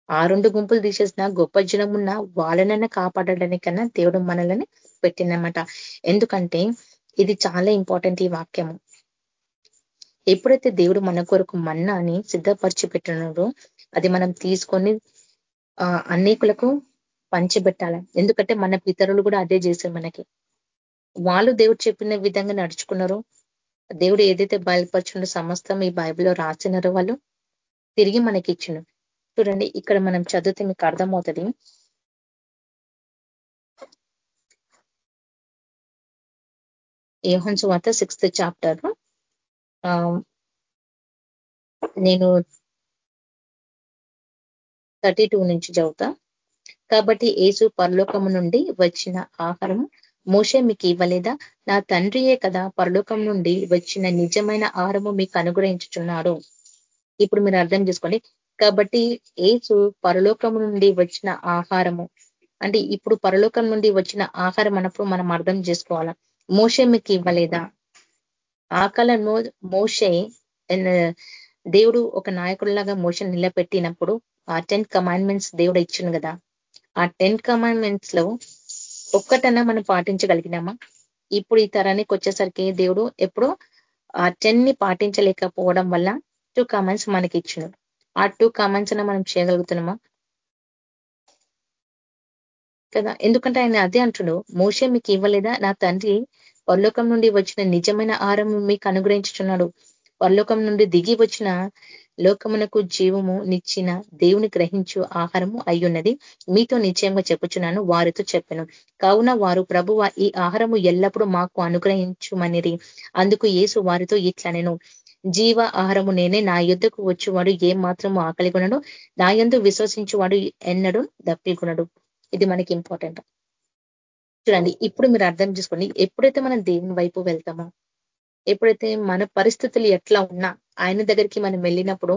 ఆ రెండు గుంపులు తీసేసిన గొప్ప జనం ఉన్న వాళ్ళనైనా కాపాడడానికన్నా దేవుడు మనల్ని పెట్టిందనమాట ఎందుకంటే ఇది చాలా ఇంపార్టెంట్ ఈ వాక్యము. ఎప్పుడైతే దేవుడు మన కొరకు మన్నాని సిద్ధపరిచి పెట్టినాడో అది మనం తీసుకొని అనేకులకు పంచిపెట్టాలి. ఎందుకంటే మన పితరులు కూడా అదే చేశారు మనకి. వాళ్ళు దేవుడు చెప్పిన విధంగా నడుచుకున్నారు. దేవుడు ఏదైతే బయలుపరచుండో సమస్తం ఈ బైబిల్లో రాసినారో వాళ్ళు తిరిగి మనకి ఇచ్చిండు చూడండి ఇక్కడ మనం చదివితే మీకు అర్థమవుతుంది. యోహన్ వార్త సిక్స్త్ చాప్టర్. నేను థర్టీ టూ నుంచి చదువుతా. కాబట్టి ఏసు పరలోకము నుండి వచ్చిన ఆహారం మోషే మీకు ఇవ్వలేదా నా తండ్రియే కదా పరలోకం నుండి వచ్చిన నిజమైన ఆహారము మీకు అనుగ్రహించుచున్నాడు. ఇప్పుడు మీరు అర్థం చేసుకోండి. కాబట్టి ఏసు పరలోకం నుండి వచ్చిన ఆహారము. అంటే ఇప్పుడు పరలోకం నుండి వచ్చిన ఆహారం అన్నప్పుడు మనం అర్థం చేసుకోవాలా? మోషే మీకు ఇవ్వలేదా ఆకలను మోషే దేవుడు ఒక నాయకుడిలాగా మోషన్ నిలబెట్టినప్పుడు ఆ టెన్ కమాండ్మెంట్స్ దేవుడు ఇచ్చింది కదా. ఆ టెన్ కమాండ్మెంట్స్లో ఒక్కటన్నా మనం పాటించగలిగినామా? ఇప్పుడు ఈ తరానికి వచ్చేసరికి దేవుడు ఎప్పుడో ఆ పాటించలేకపోవడం వల్ల టూ కమెంట్స్ మనకి ఇచ్చిన ఆ టూ కమెంట్స్ మనం చేయగలుగుతున్నామా? కదా ఎందుకంటే ఆయన అదే అంటుడు మోసే మీకు ఇవ్వలేదా? నా తండ్రి పరలోకం నుండి వచ్చిన నిజమైన ఆహారం మీకు అనుగ్రహించుచున్నాడు. పరలోకం నుండి దిగి వచ్చిన లోకమునకు జీవము నిచ్చిన దేవుని గ్రహించు ఆహారము అయ్యున్నది. మీతో నిశ్చయంగా చెప్పుచున్నాను వారితో చెప్పాను. కావున వారు ప్రభువ ఈ ఆహారము ఎల్లప్పుడూ మాకు అనుగ్రహించుమనిరి. అందుకు ఏసు వారితో ఇట్లా నేను జీవ ఆహారము నేనే నా యుద్ధకు వచ్చేవాడు ఏం మాత్రము ఆకలి కొనడు నా యందు విశ్వసించువాడు ఎన్నడు దప్పికొనడు ఇది మనకి ఇంపార్టెంట్ చూడండి ఇప్పుడు మీరు అర్థం చేసుకోండి ఎప్పుడైతే మనం దేవుని వైపు వెళ్తామో ఎప్పుడైతే మన పరిస్థితులు ఎట్లా ఉన్నా ఆయన దగ్గరికి మనం వెళ్ళినప్పుడు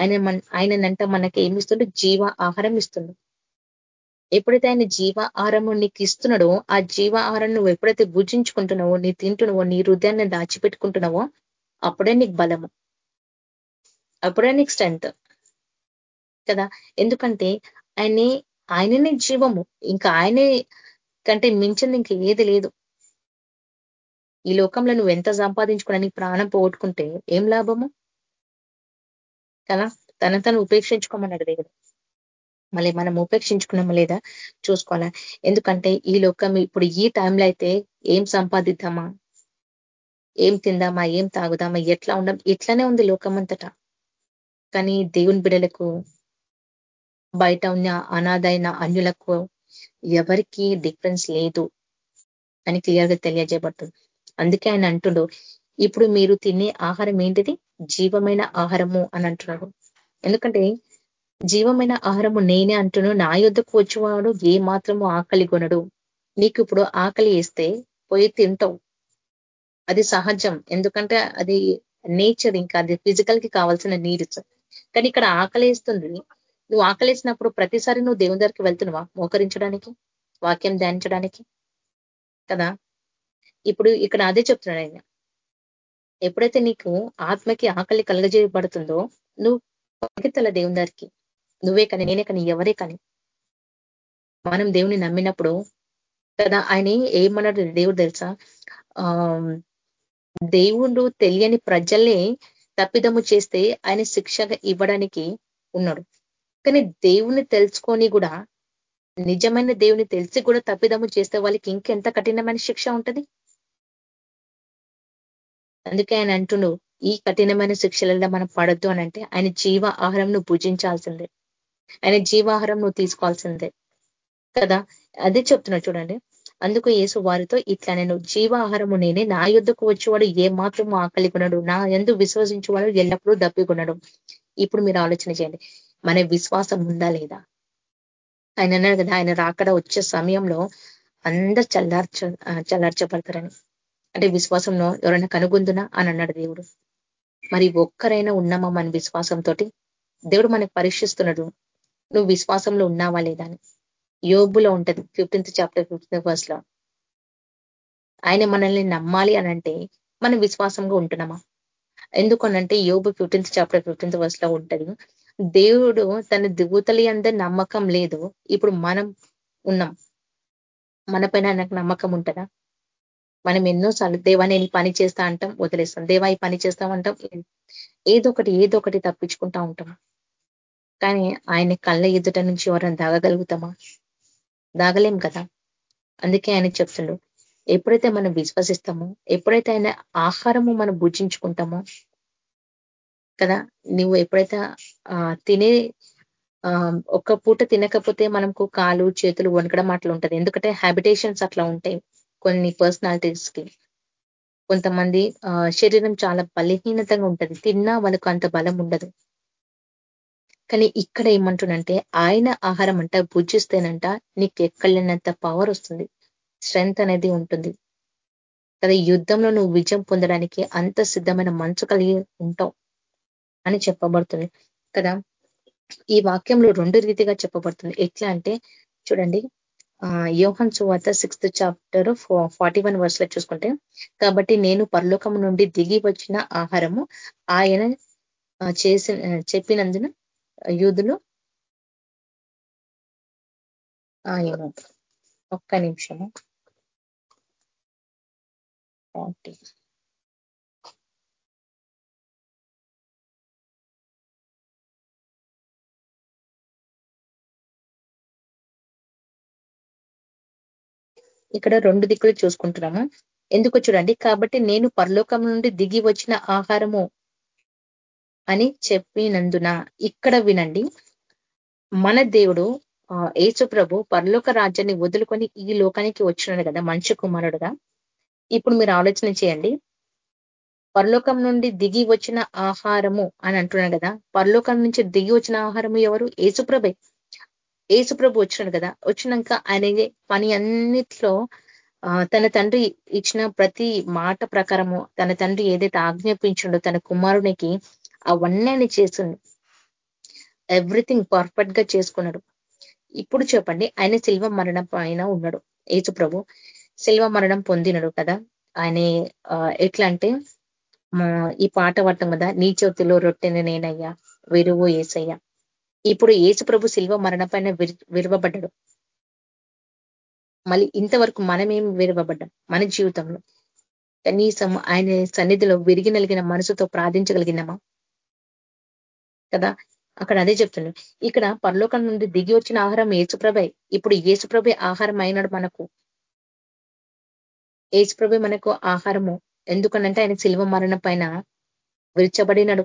ఆయన మన ఆయనంట మనకి ఏమి ఇస్తుండో? జీవ ఆహారం ఇస్తుండు. ఎప్పుడైతే ఆయన జీవ ఆహారం నీకు ఇస్తున్నాడో ఆ జీవ ఆహారం నువ్వు ఎప్పుడైతే భుజించుకుంటున్నావో నీ తింటున్నావో నీ హృదయాన్ని దాచిపెట్టుకుంటున్నావో అప్పుడే నీకు బలము. అప్పుడే నీకు స్ట్రెంత్ కదా? ఎందుకంటే ఆయనే ఆయననే జీవము. ఇంకా ఆయనే కంటే మించింది ఇంక ఏది లేదు. ఈ లోకంలో నువ్వు ఎంత సంపాదించుకోవడానికి ప్రాణం పోగొట్టుకుంటే ఏం లాభము? కదా? తన తను ఉపేక్షించుకోమన్నాడు దేవుడు. మళ్ళీ మనం ఉపేక్షించుకున్నామా లేదా చూసుకోవాలా. ఎందుకంటే ఈ లోకం ఇప్పుడు ఈ టైంలో అయితే ఏం సంపాదిద్దామా? ఏం తిందామా? ఏం తాగుదామా? ఎట్లా ఉండం? ఇట్లానే ఉంది లోకం కానీ దేవుని బిడలకు బయట ఉన్న అనాథైన అన్యులకు ఎవరికి డిఫరెన్స్ లేదు అని క్లియర్గా తెలియజేయబడుతుంది. అందుకే ఆయన అంటుడు ఇప్పుడు మీరు తినే ఆహారం ఏంటిది? జీవమైన ఆహారము అని అంటున్నాడు. ఎందుకంటే జీవమైన ఆహారము నేనే అంటును నా యుద్ధకు వచ్చేవాడు ఏ మాత్రము ఆకలి కొనడు. నీకు ఇప్పుడు ఆకలి వేస్తే పోయి తింటావు. అది సహజం. ఎందుకంటే అది నేచర్ ఇంకా అది ఫిజికల్కి కావాల్సిన నీడ్స్. కానీ ఇక్కడ ఆకలేస్తుంది నువ్వు ఆకలేసినప్పుడు ప్రతిసారి నువ్వు దేవుని దగ్గరికి వెళ్తున్నావా? మోకరించడానికి? వాక్యం ధ్యానించడానికి? కదా? ఇప్పుడు ఇక్కడ అదే చెప్తున్నాడు ఆయన. ఎప్పుడైతే నీకు ఆత్మకి ఆకలి కలగజేయబడుతుందో నువ్వు పరిగెత్తల దేవుని దారికి నువ్వే కానీ నేనే కానీ ఎవరే కానీ. మనం దేవుని నమ్మినప్పుడు కదా ఆయన ఏమన్నాడు దేవుడు తెలుసా? ఆ దేవుడు తెలియని ప్రజల్ని తప్పిదము చేస్తే ఆయన శిక్షగా ఇవ్వడానికి ఉన్నాడు. కానీ దేవుని తెలుసుకొని కూడా నిజమైన దేవుని తెలిసి కూడా తప్పిదము చేస్తే వాళ్ళకి ఇంకెంత కఠినమైన శిక్ష ఉంటది? అందుకే ఆయన అంటుండు ఈ కఠినమైన శిక్షలలో మనం పడద్దు అని అంటే ఆయన జీవ ఆహారం నువ్వు భుజించాల్సిందే. ఆయన జీవాహారం నువ్వు తీసుకోవాల్సిందే. కదా? అదే చెప్తున్నా చూడండి. అందుకు యేసు వారితో ఇట్లా నేను జీవాహారము నేనే నా యుద్ధకు వచ్చేవాడు ఏ మాత్రం ఆకలి కొనడు నా ఎందు విశ్వసించేవాడు ఎల్లప్పుడూ దప్పికొనడు ఇప్పుడు మీరు ఆలోచన చేయండి. మన విశ్వాసం ఉందా లేదా? ఆయన అన్నాడు కదా ఆయన రాకడ వచ్చే సమయంలో అందరు చల్లార్చ చల్లార్చబడతారని. అంటే విశ్వాసంలో ఎవరైనా కనుగొందునా అని అన్నాడు దేవుడు. మరి ఒక్కరైనా ఉన్నామా మన విశ్వాసంతో దేవుడు మనకు పరీక్షిస్తున్నాడు. నువ్వు విశ్వాసంలో ఉన్నావా లేదా అని. యోబులో ఉంటది ఫిఫ్టీన్త్ చాప్టర్ ఫిఫ్టీన్త్ వర్స్లో ఆయన మనల్ని నమ్మాలి అనంటే మనం విశ్వాసంగా ఉంటున్నామా? ఎందుకనంటే యోబు ఫిఫ్టీన్త్ చాప్టర్ ఫిఫ్టీన్త్ వర్స్లో ఉంటది. దేవుడు తన దిగుతలి అందరి నమ్మకం లేదు. ఇప్పుడు మనం ఉన్నాం. మన పైన ఆయనకు నమ్మకం ఉంటుందా? మనం ఎన్నోసార్లు దేవా నేను పని చేస్తా అంటాం వదిలేస్తాం. దేవా ఈ పని చేస్తామంటాం ఏదో ఒకటి ఏదో ఒకటి తప్పించుకుంటా ఉంటాం. కానీ ఆయన కళ్ళ ఎదుట నుంచి ఎవరైనా దాగగలుగుతామా? దాగలేం కదా. అందుకే ఆయన చెప్తుండ్రు ఎప్పుడైతే మనం విశ్వసిస్తామో ఎప్పుడైతే ఆయన ఆహారము మనం భుజించుకుంటామో కదా నువ్వు ఎప్పుడైతే తినే ఒక్క పూట తినకపోతే మనకు కాలు చేతులు వణకడం అట్లా ఉంటుంది. ఎందుకంటే హ్యాబిటేషన్స్ అట్లా ఉంటాయి. కొన్ని పర్సనాలిటీస్కి కొంతమంది శరీరం చాలా బలహీనతగా ఉంటది. తిన్నా వాళ్ళకు అంత బలం ఉండదు. కానీ ఇక్కడ ఏమంటుండంటే ఆయన ఆహారం అంట భుజిస్తేనంట నీకు ఎక్కడలేనంత పవర్ వస్తుంది. స్ట్రెంగ్త్ అనేది ఉంటుంది. కదా యుద్ధంలో నువ్వు విజయం పొందడానికి అంత సిద్ధమైన మనసు కలిగి ఉంటావు అని చెప్పబడుతుంది. కదా ఈ వాక్యంలో రెండు రీతిగా చెప్పబడుతుంది. ఎట్లా అంటే చూడండి యోహన్ సువార్త సిక్స్త్ చాప్టర్ ఫార్టీ వన్ వర్స్లో చూసుకుంటే కాబట్టి నేను పరలోకము నుండి దిగి వచ్చిన ఆహారము ఆయన చేసిన చెప్పినందున యూదులు ఏమో ఒక్క నిమిషము. ఇక్కడ రెండు దిక్కులు చూసుకుంటున్నాము ఎందుకు చూడండి కాబట్టి నేను పరలోకం నుండి దిగి వచ్చిన ఆహారము అని చెప్పినందున ఇక్కడ వినండి. మన దేవుడు ఏచు ప్రభు పరలోక రాజ్యాన్ని వదులుకొని ఈ లోకానికి వచ్చినాడు కదా మనిషి కుమారుడుగా. ఇప్పుడు మీరు ఆలోచన చేయండి. పరలోకం నుండి దిగి వచ్చిన ఆహారము అని అంటున్నాడు కదా పరలోకం నుంచి దిగి వచ్చిన ఆహారము ఎవరు? ఏసుప్రభే ఏసుప్రభు వచ్చినాడు కదా వచ్చినాక ఆయన పని అన్నిట్లో తన తండ్రి ఇచ్చిన ప్రతి మాట ప్రకారము తన తండ్రి ఏదైతే ఆజ్ఞాపించిండో తన కుమారునికి అవన్నీ ఆయన చేసిండు ఎవ్రీథింగ్ పర్ఫెక్ట్గా చేసుకున్నాడు. ఇప్పుడు చెప్పండి ఆయన శిల్వ మరణం పైన ఉన్నాడు. ఏసు ప్రభు శిల్వ మరణం పొందినడు కదా ఆయన ఎట్లా అంటే ఈ పాట పట్టం కదా నీ చేతిలో రొట్టెని నేనయ్యా వెరువు ఏసయ్యా. ఇప్పుడు ఏసుప్రభు శిల్వ మరణ పైన విరవబడ్డాడు. మళ్ళీ ఇంతవరకు మనమేం విరవబడ్డాం? మన జీవితంలో. కనీసం ఆయన సన్నిధిలో విరిగి నలిగిన మనసుతో ప్రార్థించగలిగినామా? కదా? అక్కడ అదే చెప్తున్నాడు ఇక్కడ పరలోకం నుండి దిగి వచ్చిన ఆహారం ఏసుప్రభే ఇప్పుడు ఏసుప్రభే ఆహారం అయినాడు మనకు. ఏసుప్రభే మనకు ఆహారము. ఎందుకనంటే ఆయన శిల్వ మరణం పైన విరిచబడినడు.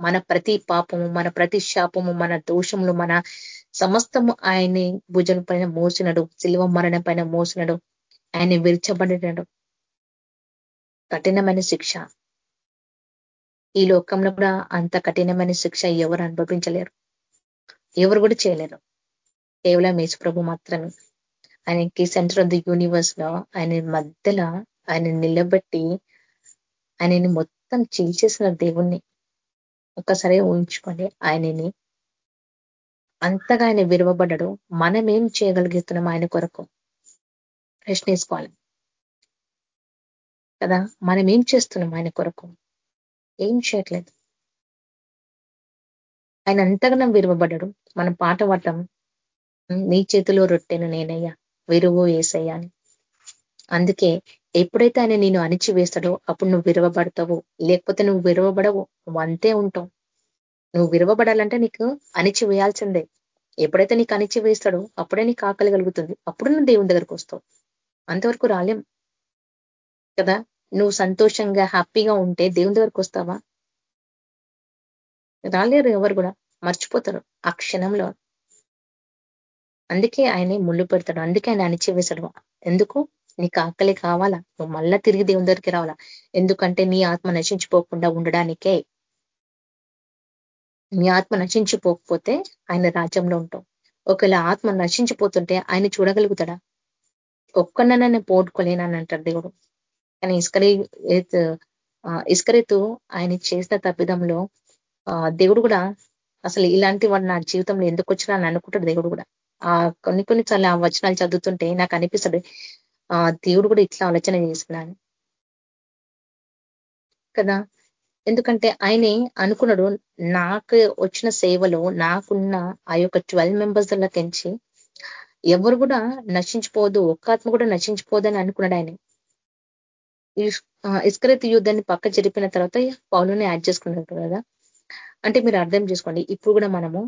మన ప్రతి పాపము మన ప్రతి శాపము మన దోషములు మన సమస్తము ఆయన్ని భుజం పైన మోసినడు శిల్వ మరణం పైన మోసినడు ఆయన విరిచబడినడు. కఠినమైన శిక్ష. ఈ లోకంలో కూడా అంత కఠినమైన శిక్ష ఎవరు అనుభవించలేరు. ఎవరు కూడా చేయలేరు. కేవలం ప్రభు మాత్రమే. ఆయనకి సెంటర్ ఆఫ్ ది యూనివర్స్లో ఆయన మధ్యలో ఆయన నిలబెట్టి ఆయనని మొత్తం చీల్చేసిన దేవుణ్ణి. ఒక్కసారి ఊహించుకోండి. ఆయనని అంతగా ఆయన విరవబడ్డాడు. మనం ఏం చేయగలుగుతున్నాం ఆయన కొరకు? ప్రశ్నేసుకోవాలి కదా? మనం ఏం చేస్తున్నాం ఆయన కొరకు? ఏం చేయట్లేదు. ఆయన అంతగానం విరవబడ్డాడు. మనం పాట పడటం నీ చేతిలో రొట్టెను నేనయ్యా విరువు వేసయ్యా అని. అందుకే ఎప్పుడైతే ఆయన నేను అణిచివేస్తాడో అప్పుడు నువ్వు విరవబడతావు. లేకపోతే నువ్వు విరవబడవు. నువ్వు అంతే ఉంటావు. నువ్వు విరవబడాలంటే నీకు అణిచి వేయాల్సిందే ఎప్పుడైతే నీకు అణిచి వేస్తాడో అప్పుడే నీకు ఆకలిగలుగుతుంది అప్పుడు నువ్వు దేవుని దగ్గరకు వస్తావు. అంతవరకు రాలేం. కదా? నువ్వు సంతోషంగా హ్యాపీగా ఉంటే దేవుని దగ్గరకు వస్తావా? రాలేరు ఎవరు కూడా. మర్చిపోతారు. ఆ క్షణంలో. అందుకే ఆయనే ముళ్ళు పెడతాడు. అందుకే ఆయన అణిచివేశాడు ఎందుకు? నీకు ఆకలి కావాలా? నువ్వు మళ్ళా తిరిగి దేవుని దగ్గరికి రావాలా? ఎందుకంటే నీ ఆత్మ నశించిపోకుండా ఉండడానికే. నీ ఆత్మ నశించిపోకపోతే ఆయన రాజ్యంలో ఉంటాం ఒకవేళ ఆత్మ నశించిపోతుంటే ఆయన చూడగలుగుతాడా? ఒక్కనైనా పోడుకోలేనని అంటాడు దేవుడు. కానీ ఇస్కరి ఇస్కరితు ఆయన చేసిన తప్పిదంలో దేవుడు కూడా అసలు ఇలాంటి వాడు నా జీవితంలో ఎందుకు వచ్చినా అని అనుకుంటాడు దేవుడు కూడా. ఆ కొన్ని కొన్ని సార్లు ఆ వచనాలు చదువుతుంటే నాకు అనిపిస్తుంది. ఆ దేవుడు కూడా ఇట్లా ఆలోచన చేస్తున్నాను కదా? ఎందుకంటే ఆయనే అనుకున్నాడు నాకు వచ్చిన సేవలో నాకున్న ఆ యొక్క ట్వెల్వ్ మెంబర్స్ కించి ఎవరు కూడా నశించిపోదు ఒక్క ఆత్మ కూడా నశించిపోదని అనుకున్నాడు ఆయన. ఇస్కరత్ యుద్ధాన్ని పక్క జరిపిన తర్వాత పౌలుని యాడ్ చేసుకున్నారు కదా? అంటే మీరు అర్థం చేసుకోండి ఇప్పుడు కూడా మనము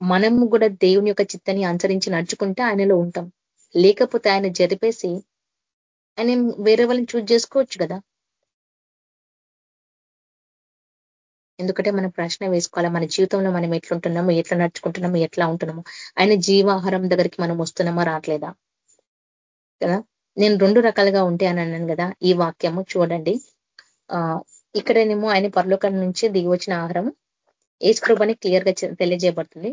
మనము కూడా దేవుని యొక్క చిత్తాన్ని అనుసరించి నడుచుకుంటే ఆయనలో ఉంటాం. లేకపోతే ఆయన జరిపేసి ఆయన వేరే వాళ్ళని చూజ్ చేసుకోవచ్చు కదా. ఎందుకంటే మనం ప్రశ్న వేసుకోవాలి. మన జీవితంలో మనం ఎట్లుంటున్నాము ఎట్లా నడుచుకుంటున్నాము ఎట్లా ఉంటున్నాము. ఆయన జీవాహారం దగ్గరికి మనం వస్తున్నామా రావట్లేదా? కదా? నేను రెండు రకాలుగా ఉంటే అని అన్నాను కదా ఈ వాక్యము చూడండి. ఆ ఇక్కడనేమో ఆయన పరలోకం నుంచి దిగి వచ్చిన ఆహారం ఏసుకృపని క్లియర్గా తెలియజేయబడుతుంది.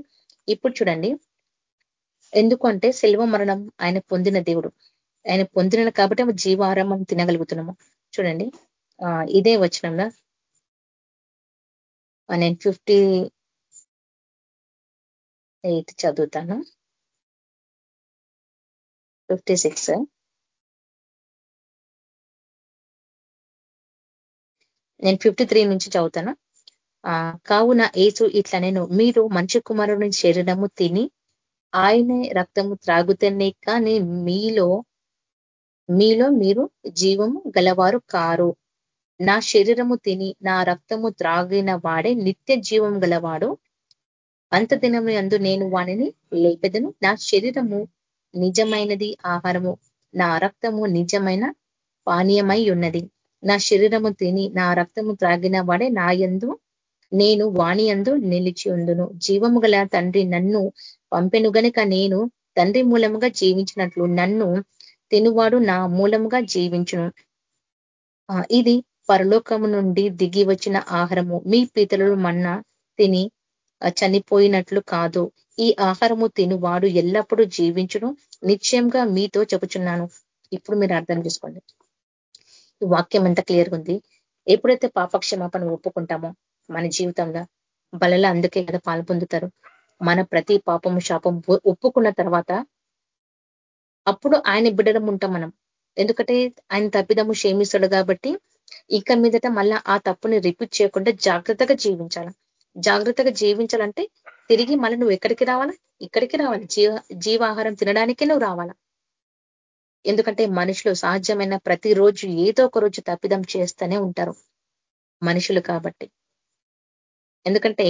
ఇప్పుడు చూడండి. ఎందుకు అంటే సెల్వ మరణం ఆయన పొందిన దేవుడు. ఆయన పొందిన కాబట్టి జీవాహారం మనం తినగలుగుతున్నాము. చూడండి. ఇదే వచ్చినంలో నేను ఫిఫ్టీ ఎయిత్ చదువుతాను. Fifty six. నేను ఫిఫ్టీ త్రీ నుంచి చదువుతాను. కావున ఏసు ఇట్లా నేను మీరు మంచి కుమారుని శరీరము తిని ఆయనే రక్తము త్రాగుతనే కానీ మీలో మీలో మీరు జీవము గలవారు కారు. నా శరీరము తిని నా రక్తము త్రాగిన వాడే నిత్య జీవం గలవాడు. అంత దినము అందు నేను వాణిని లేపెదను. నా శరీరము నిజమైనది ఆహారము నా రక్తము నిజమైన పానీయమై ఉన్నది. నా శరీరము తిని నా రక్తము త్రాగిన వాడే నా యందు నేను వాణి అందు నిలిచి ఉందును జీవము గల తండ్రి నన్ను పంపెను గనుక నేను తండ్రి మూలముగా జీవించినట్లు నన్ను తినువాడు నా మూలముగా జీవించును. ఇది పరలోకము నుండి దిగి వచ్చిన ఆహారము. మీ పితరులు మన్న తిని చనిపోయినట్లు కాదు. ఈ ఆహారము తినువాడు ఎల్లప్పుడూ జీవించును. నిశ్చయంగా మీతో చెబుచున్నాను ఇప్పుడు మీరు అర్థం చేసుకోండి. ఈ వాక్యం ఎంత క్లియర్గా ఉంది? ఎప్పుడైతే పాపక్షమాపణ ఒప్పుకుంటామో మన జీవితంలో బలలో అందుకే కదా పాల్పొందుతారు మన ప్రతి పాపము శాపం ఒప్పుకున్న తర్వాత అప్పుడు ఆయన బిడ్డడం ఉంటాం మనం. ఎందుకంటే ఆయన తప్పిదము క్షేమిస్తాడు కాబట్టి ఇక మీదట మళ్ళా ఆ తప్పుని రిపీట్ చేయకుండా జాగ్రత్తగా జీవించాలి. జాగ్రత్తగా జీవించాలంటే తిరిగి మళ్ళీ నువ్వు ఎక్కడికి రావాలా? ఇక్కడికి రావాలి. జీవ జీవాహారం తినడానికే నువ్వు రావాలా? ఎందుకంటే మనుషులు సహజమైన ప్రతిరోజు ఏదో ఒక రోజు తప్పిదం చేస్తూనే ఉంటారు మనుషులు కాబట్టి. ఎందుకంటే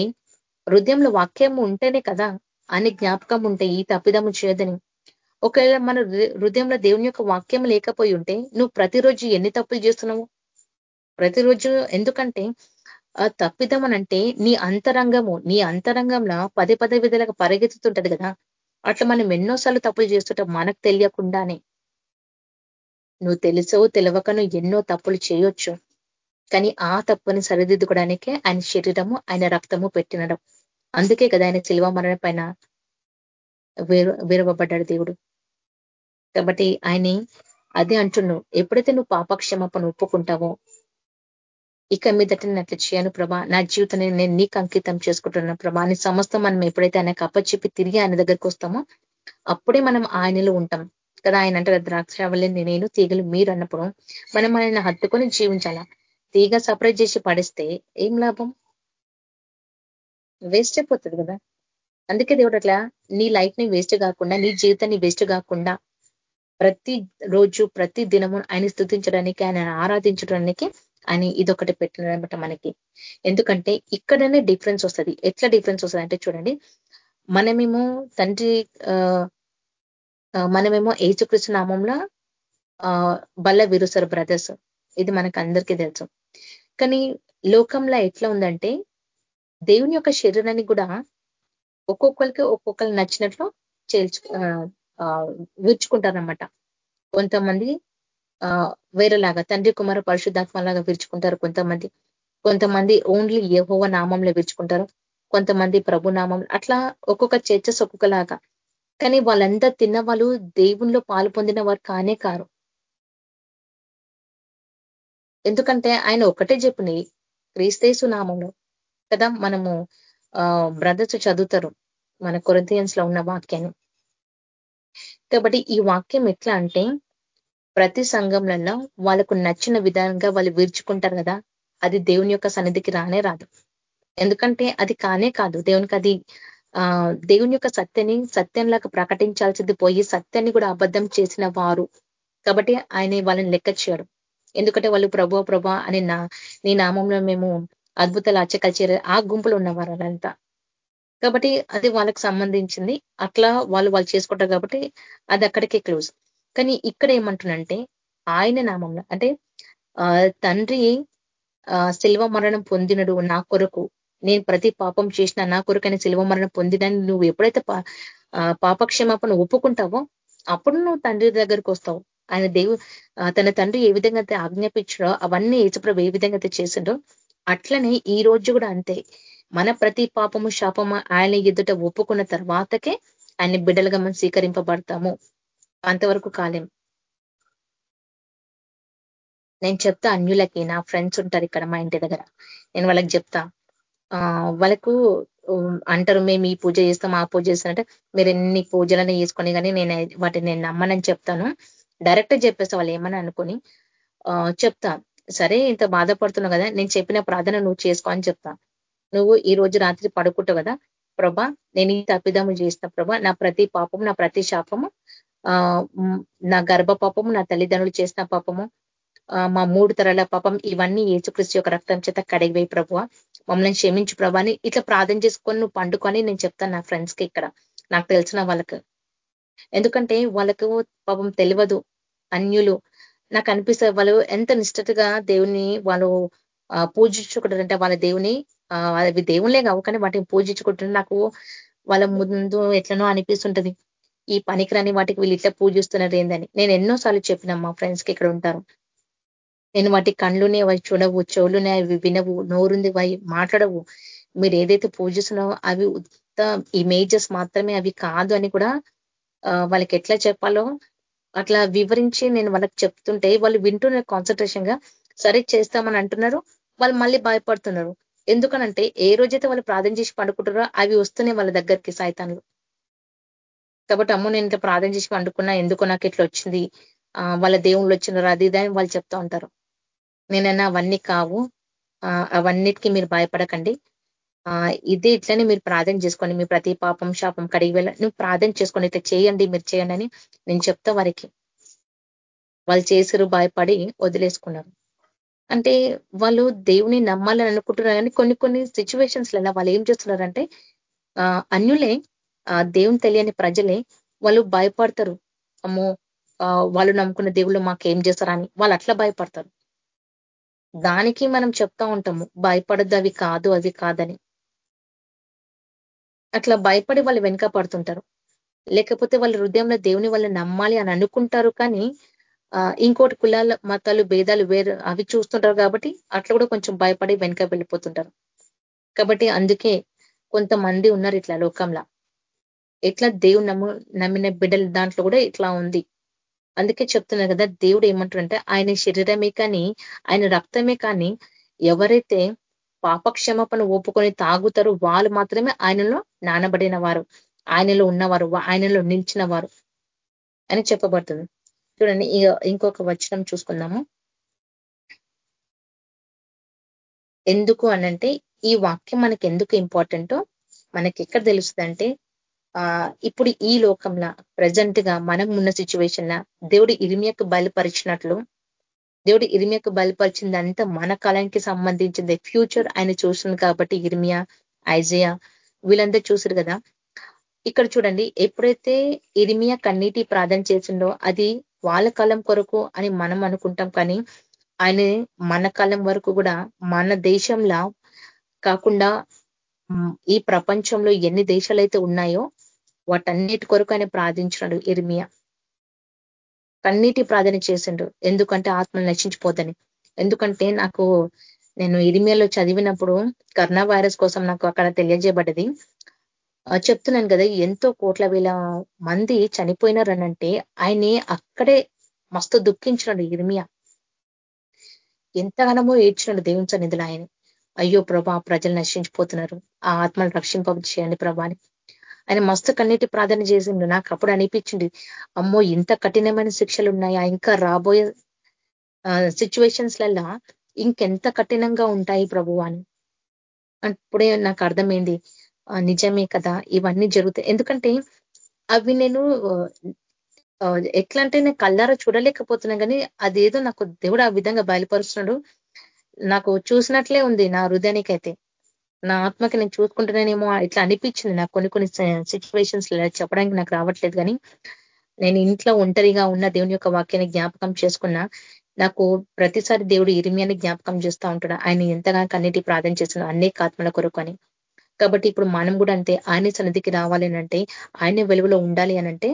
హృదయంలో వాక్యం ఉంటేనే కదా అని జ్ఞాపకం ఉంటే ఈ తప్పిదము చేయదని. ఒకవేళ మన హృదయంలో దేవుని యొక్క వాక్యం లేకపోయి ఉంటే నువ్వు ప్రతిరోజు ఎన్ని తప్పులు చేస్తున్నావు? ప్రతిరోజు ఎందుకంటే ఆ తప్పిదం అంటే నీ అంతరంగము నీ అంతరంగంలో పదే పదే విధాలుగా పరిగెత్తుతుంటది కదా. అట్లా మనం ఎన్నోసార్లు తప్పులు చేస్తుంటాం మనకు తెలియకుండానే. నువ్వు తెలుసో తెలియకను ఎన్నో తప్పులు చేయొచ్చు. కానీ ఆ తప్పుని సరిదిద్దుకోవడానికే ఆయన శరీరము ఆయన రక్తము పెట్టినడం. అందుకే కదా ఆయన శిల్వ మరణ పైన వేరు వేరవబడ్డాడు దేవుడు. కాబట్టి ఆయన అదే అంటున్నావు ఎప్పుడైతే నువ్వు పాపక్షమాపణ ఒప్పుకుంటావో ఇక మీదట నేను అట్లా చేయను ప్రభా. నా జీవితాన్ని నేను నీకు అంకితం చేసుకుంటున్నాను ప్రభా. అని సమస్తం మనం ఎప్పుడైతే ఆయనకు అప్పచెప్పి తిరిగి ఆయన దగ్గరికి వస్తామో అప్పుడే మనం ఆయనలో ఉంటాం. కదా ఆయన అంటే ద్రాక్షావళి నేను తీగలు మీరు అన్నప్పుడు మనం ఆయన హత్తుకొని జీవించాలా? తీగ సపరేట్ చేసి పడిస్తే ఏం లాభం? వేస్ట్ అయిపోతుంది కదా. అందుకే దేవుడు అట్లా నీ లైఫ్ని వేస్ట్ కాకుండా నీ జీవితాన్ని వేస్ట్ కాకుండా ప్రతి రోజు ప్రతి దినము ఆయన స్థుతించడానికి ఆయన ఆరాధించడానికి ఆయన ఇదొకటి పెట్టినమాట మనకి. ఎందుకంటే ఇక్కడనే డిఫరెన్స్ వస్తుంది. ఎట్లా డిఫరెన్స్ వస్తుంది అంటే చూడండి. మనమేమో తండ్రి మనమేమో ఏచుకృష్ణ నామంలో బల్ల విరుసరు బ్రదర్స్. ఇది మనకు అందరికీ తెలుసు. కానీ లోకంలో ఎట్లా ఉందంటే దేవుని యొక్క శరీరాన్ని కూడా ఒక్కొక్కరికి ఒక్కొక్కరు నచ్చినట్లు చేల్చు విరుచుకుంటారనమాట కొంతమంది వేరేలాగా తండ్రి కుమార పరిశుద్ధాత్మలాగా విరుచుకుంటారు. కొంతమంది కొంతమంది ఓన్లీ ఏహోవ నామంలో విరుచుకుంటారు. కొంతమంది ప్రభు నామం. అట్లా ఒక్కొక్క చర్చస్ ఒక్కొక్కలాగా. కానీ వాళ్ళంతా తిన్న వాళ్ళు దేవుణ్ణిలో పాలు పొందిన వారు కానే కారు. ఎందుకంటే ఆయన ఒకటే చెప్పినాయి క్రీస్తేసు నామంలో కదా మనము బ్రదర్స్ చదువుతారు. మన కొరంతియన్స్లో ఉన్న వాక్యాన్ని. కాబట్టి ఈ వాక్యం ఎట్లా అంటే ప్రతి సంఘంలలో వాళ్ళకు నచ్చిన విధంగా వాళ్ళు విరుచుకుంటారు కదా అది దేవుని యొక్క సన్నిధికి రానే రాదు. ఎందుకంటే అది కానే కాదు దేవునికి అది ఆ దేవుని యొక్క సత్యని సత్యంలాగా ప్రకటించాల్సింది పోయి సత్యాన్ని కూడా అబద్ధం చేసిన వారు. కాబట్టి ఆయన వాళ్ళని లెక్క చేయడం. ఎందుకంటే వాళ్ళు ప్రభా ప్రభా అని నా నీ నామంలో మేము అద్భుతాలు చేరే ఆ గుంపులు ఉన్నవారు అదంతా కాబట్టి అది వాళ్ళకి సంబంధించింది. అట్లా వాళ్ళు వాళ్ళు చేసుకుంటారు కాబట్టి అది అక్కడికే క్లోజ్. కానీ ఇక్కడ ఏమంటున్నంటే ఆయన నామంలో అంటే తండ్రి శిల్వ మరణం పొందినడు నా కొరకు. నేను ప్రతి పాపం చేసిన నా కొరకైనా శిల్వ మరణం పొందినని నువ్వు ఎప్పుడైతే పాపక్షమాపణ ఒప్పుకుంటావో అప్పుడు నువ్వు తండ్రి దగ్గరికి వస్తావు. ఆయన దేవు తన తండ్రి ఏ విధంగా అయితే ఆజ్ఞాపించడో అవన్నీ ఏచప్రభు ఏ విధంగా అయితే చేసిండో అట్లనే ఈ రోజు కూడా అంతే. మన ప్రతి పాపము శాపము ఆయన ఎదుట ఒప్పుకున్న తర్వాతకే ఆయన బిడ్డలుగా మనం స్వీకరింపబడతాము. అంతవరకు కాలేం. నేను చెప్తా అన్యులకి నా ఫ్రెండ్స్ ఉంటారు ఇక్కడ మా ఇంటి దగ్గర. నేను వాళ్ళకి చెప్తా వాళ్ళకు అంటారు మేము ఈ పూజ చేస్తాం ఆ పూజ చేస్తానంటే మీరు ఎన్ని పూజలను చేసుకొని కానీ నేను వాటిని నేను నమ్మనని చెప్తాను. డైరెక్ట్ చెప్పేస్తా వాళ్ళు ఏమని అనుకొని చెప్తా. సరే ఇంత బాధపడుతున్నావు కదా నేను చెప్పిన ప్రార్థన నువ్వు చేసుకో అని చెప్తా. నువ్వు ఈ రోజు రాత్రి పడుకుంటావు కదా ప్రభా నేను ఈ తప్పిదము చేసిన ప్రభా. నా ప్రతి పాపము నా ప్రతి శాపము నా గర్భ పాపము నా తల్లిదండ్రులు చేసిన పాపము మా మూడు తరాల పాపం ఇవన్నీ ఏచుకృష్టి యొక్క రక్తం చేత కడిగిపోయి ప్రభు మమ్మల్ని క్షమించు ప్రభా అని ఇట్లా ప్రార్థన చేసుకొని నువ్వు పండుకొని నేను చెప్తాను నా ఫ్రెండ్స్కి ఇక్కడ. నాకు తెలిసిన వాళ్ళకు. ఎందుకంటే వాళ్ళకు పాపం తెలియదు అన్యులు. నాకు అనిపిస్తే వాళ్ళు ఎంత నిష్ఠతగా దేవుని వాళ్ళు పూజించుకుంటారంటే వాళ్ళ దేవుని అవి దేవుళ్ళే కావు కానీ వాటిని పూజించుకుంటున్న నాకు వాళ్ళ ముందు ఎట్లనో అనిపిస్తుంటది. ఈ పనికిరాని వాటికి వీళ్ళు ఇట్లా పూజిస్తున్నారు ఏందని. నేను ఎన్నోసార్లు చెప్పిన మా ఫ్రెండ్స్కి ఇక్కడ ఉంటారు. నేను వాటి కళ్ళునే అవి చూడవు చెవులునే అవి వినవు నోరుంది అవి మాట్లాడవు. మీరు ఏదైతే పూజిస్తున్నావో అవి ఉత్త ఇమేజెస్ మాత్రమే అవి కాదు అని కూడా వాళ్ళకి ఎట్లా చెప్పాలో అట్లా వివరించి నేను వాళ్ళకి చెప్తుంటే వాళ్ళు వింటున్నారు కాన్సన్ట్రేషన్గా సరే చేస్తామని అంటున్నారు. వాళ్ళు మళ్ళీ భయపడుతున్నారు. ఎందుకనంటే ఏ రోజైతే వాళ్ళు ప్రార్థన చేసి పండుకుంటారో అవి వస్తున్నాయి వాళ్ళ దగ్గరికి సైతాన్లు కాబట్టి అమ్మో నేను ఇంత ప్రార్థన చేసి పండుకున్నా ఎందుకు నాకు ఇట్లా వచ్చింది. వాళ్ళ దేవుళ్ళు వచ్చినారు అది ఇదని వాళ్ళు చెప్తా ఉంటారు. నేనన్నా అవన్నీ కావు. అవన్నిటికీ మీరు భయపడకండి. ఇదే ఇట్లనే మీరు ప్రార్థన చేసుకోండి. మీ ప్రతి పాపం శాపం కడిగి వెళ్ళ నువ్వు ప్రార్థన చేసుకోండి. ఇట్లా చేయండి మీరు చేయండి అని నేను చెప్తా వారికి. వాళ్ళు చేసారు భయపడి వదిలేసుకున్నారు. అంటే వాళ్ళు దేవుని నమ్మాలని అనుకుంటున్నారు కానీ కొన్ని కొన్ని సిచ్యువేషన్స్లలో వాళ్ళు ఏం చేస్తున్నారంటే అన్యులే దేవుని తెలియని ప్రజలే వాళ్ళు భయపడతారు. అమ్మో వాళ్ళు నమ్ముకున్న దేవుళ్ళు మాకేం చేస్తారని వాళ్ళు అట్లా భయపడతారు. దానికి మనం చెప్తా ఉంటాము భయపడద్దు అవి కాదు అవి కాదని. అట్లా భయపడి వాళ్ళు వెనుక పడుతుంటారు. లేకపోతే వాళ్ళ హృదయంలో దేవుని వాళ్ళు నమ్మాలి అని అనుకుంటారు కానీ ఇంకోటి కులాల మతాలు భేదాలు వేరు అవి చూస్తుంటారు కాబట్టి అట్లా కూడా కొంచెం భయపడి వెనక వెళ్ళిపోతుంటారు. కాబట్టి అందుకే కొంతమంది ఉన్నారు ఇట్లా లోకంలో. ఎట్లా దేవుడు నమ్ము నమ్మిన బిడ్డల దాంట్లో కూడా ఇట్లా ఉంది. అందుకే చెప్తున్నారు కదా దేవుడు ఏమంటారంటే ఆయన శరీరమే కానీ ఆయన రక్తమే కానీ ఎవరైతే పాపక్షమాపణ ఒప్పుకొని తాగుతారో వాళ్ళు మాత్రమే ఆయనలో నానబడిన వారు. ఆయనలో ఉన్నవారు ఆయనలో నిలిచిన వారు అని చెప్పబడుతుంది. చూడండి ఇంకొక వచనం చూసుకుందాము. ఎందుకు అనంటే ఈ వాక్యం మనకి ఎందుకు ఇంపార్టెంటో మనకి ఎక్కడ తెలుస్తుందంటే ఆ ఇప్పుడు ఈ లోకంలో ప్రజెంట్గా మనం ఉన్న సిచ్యువేషన్ దేవుడు ఇరిమియకు బయలుపరిచినట్లు దేవుడు ఇరిమియకు బయలుపరిచింది అంతా మన కాలానికి సంబంధించింది. ఫ్యూచర్ ఆయన చూస్తుంది కాబట్టి ఇరిమియా ఐజయా వీళ్ళందరూ చూసారు కదా. ఇక్కడ చూడండి ఎప్పుడైతే ఇరిమియా కన్నీటి ప్రార్థన చేసిండో అది వాళ్ళ కాలం కొరకు అని మనం అనుకుంటాం. కానీ ఆయన మన కాలం వరకు కూడా మన దేశంలో కాకుండా ఈ ప్రపంచంలో ఎన్ని దేశాలైతే ఉన్నాయో వాటన్నిటి కొరకు ఆయన ప్రార్థించినాడు ఇర్మియా కన్నీటి ప్రార్థన చేసిండు. ఎందుకంటే ఆత్మలు నశించిపోద్దని ఎందుకంటే నాకు నేను ఇరిమియాలో చదివినప్పుడు కరోనా వైరస్ కోసం నాకు అక్కడ తెలియజేయబడ్డది. చెప్తున్నాను కదా ఎంతో కోట్ల వేల మంది చనిపోయినారనంటే ఆయన్ని అక్కడే మస్తు దుఃఖించినాడు ఇర్మియా ఎంతగానమో ఏడ్చినాడు దేవుని సన్నిధులు ఆయన. అయ్యో ప్రభా ప్రజలు నశించిపోతున్నారు. ఆ ఆత్మలు రక్షింప చేయండి ప్రభాని ఆయన మస్తు కన్నీటి ప్రార్థన చేసిండు. నాకు అప్పుడు అనిపించింది అమ్మో ఇంత కఠినమైన శిక్షలు ఉన్నాయా ఇంకా రాబోయే సిచ్యువేషన్స్లల్లా ఇంకెంత కఠినంగా ఉంటాయి ప్రభు అని. అప్పుడే నాకు అర్థమైంది నిజమే కదా ఇవన్నీ జరుగుతాయి. ఎందుకంటే అవి నేను ఎట్లా అంటే నేను కళ్ళారా చూడలేకపోతున్నా కానీ అదేదో నాకు దేవుడు ఆ విధంగా బయలుపరుస్తున్నాడు. నాకు చూసినట్లే ఉంది నా హృదయానికి అయితే నా ఆత్మకి నేను చూసుకుంటున్నానేమో ఇట్లా అనిపించింది నాకు కొన్ని కొన్ని సిచ్యువేషన్స్ చెప్పడానికి నాకు రావట్లేదు కానీ నేను ఇంట్లో ఒంటరిగా ఉన్న దేవుని యొక్క వాక్యాన్ని జ్ఞాపకం చేసుకున్నా నాకు ప్రతిసారి దేవుడు ఇరిమియాని జ్ఞాపకం చేస్తూ ఉంటాడు. ఆయన ఎంతగా కన్నిటి ప్రార్థన చేస్తున్నాడు. అనేక ఆత్మల కొరకు అని. కాబట్టి ఇప్పుడు మనం కూడా అంతే ఆయన సన్నిధికి రావాలి అంటే ఆయన వెలుగులో ఉండాలి అనంటే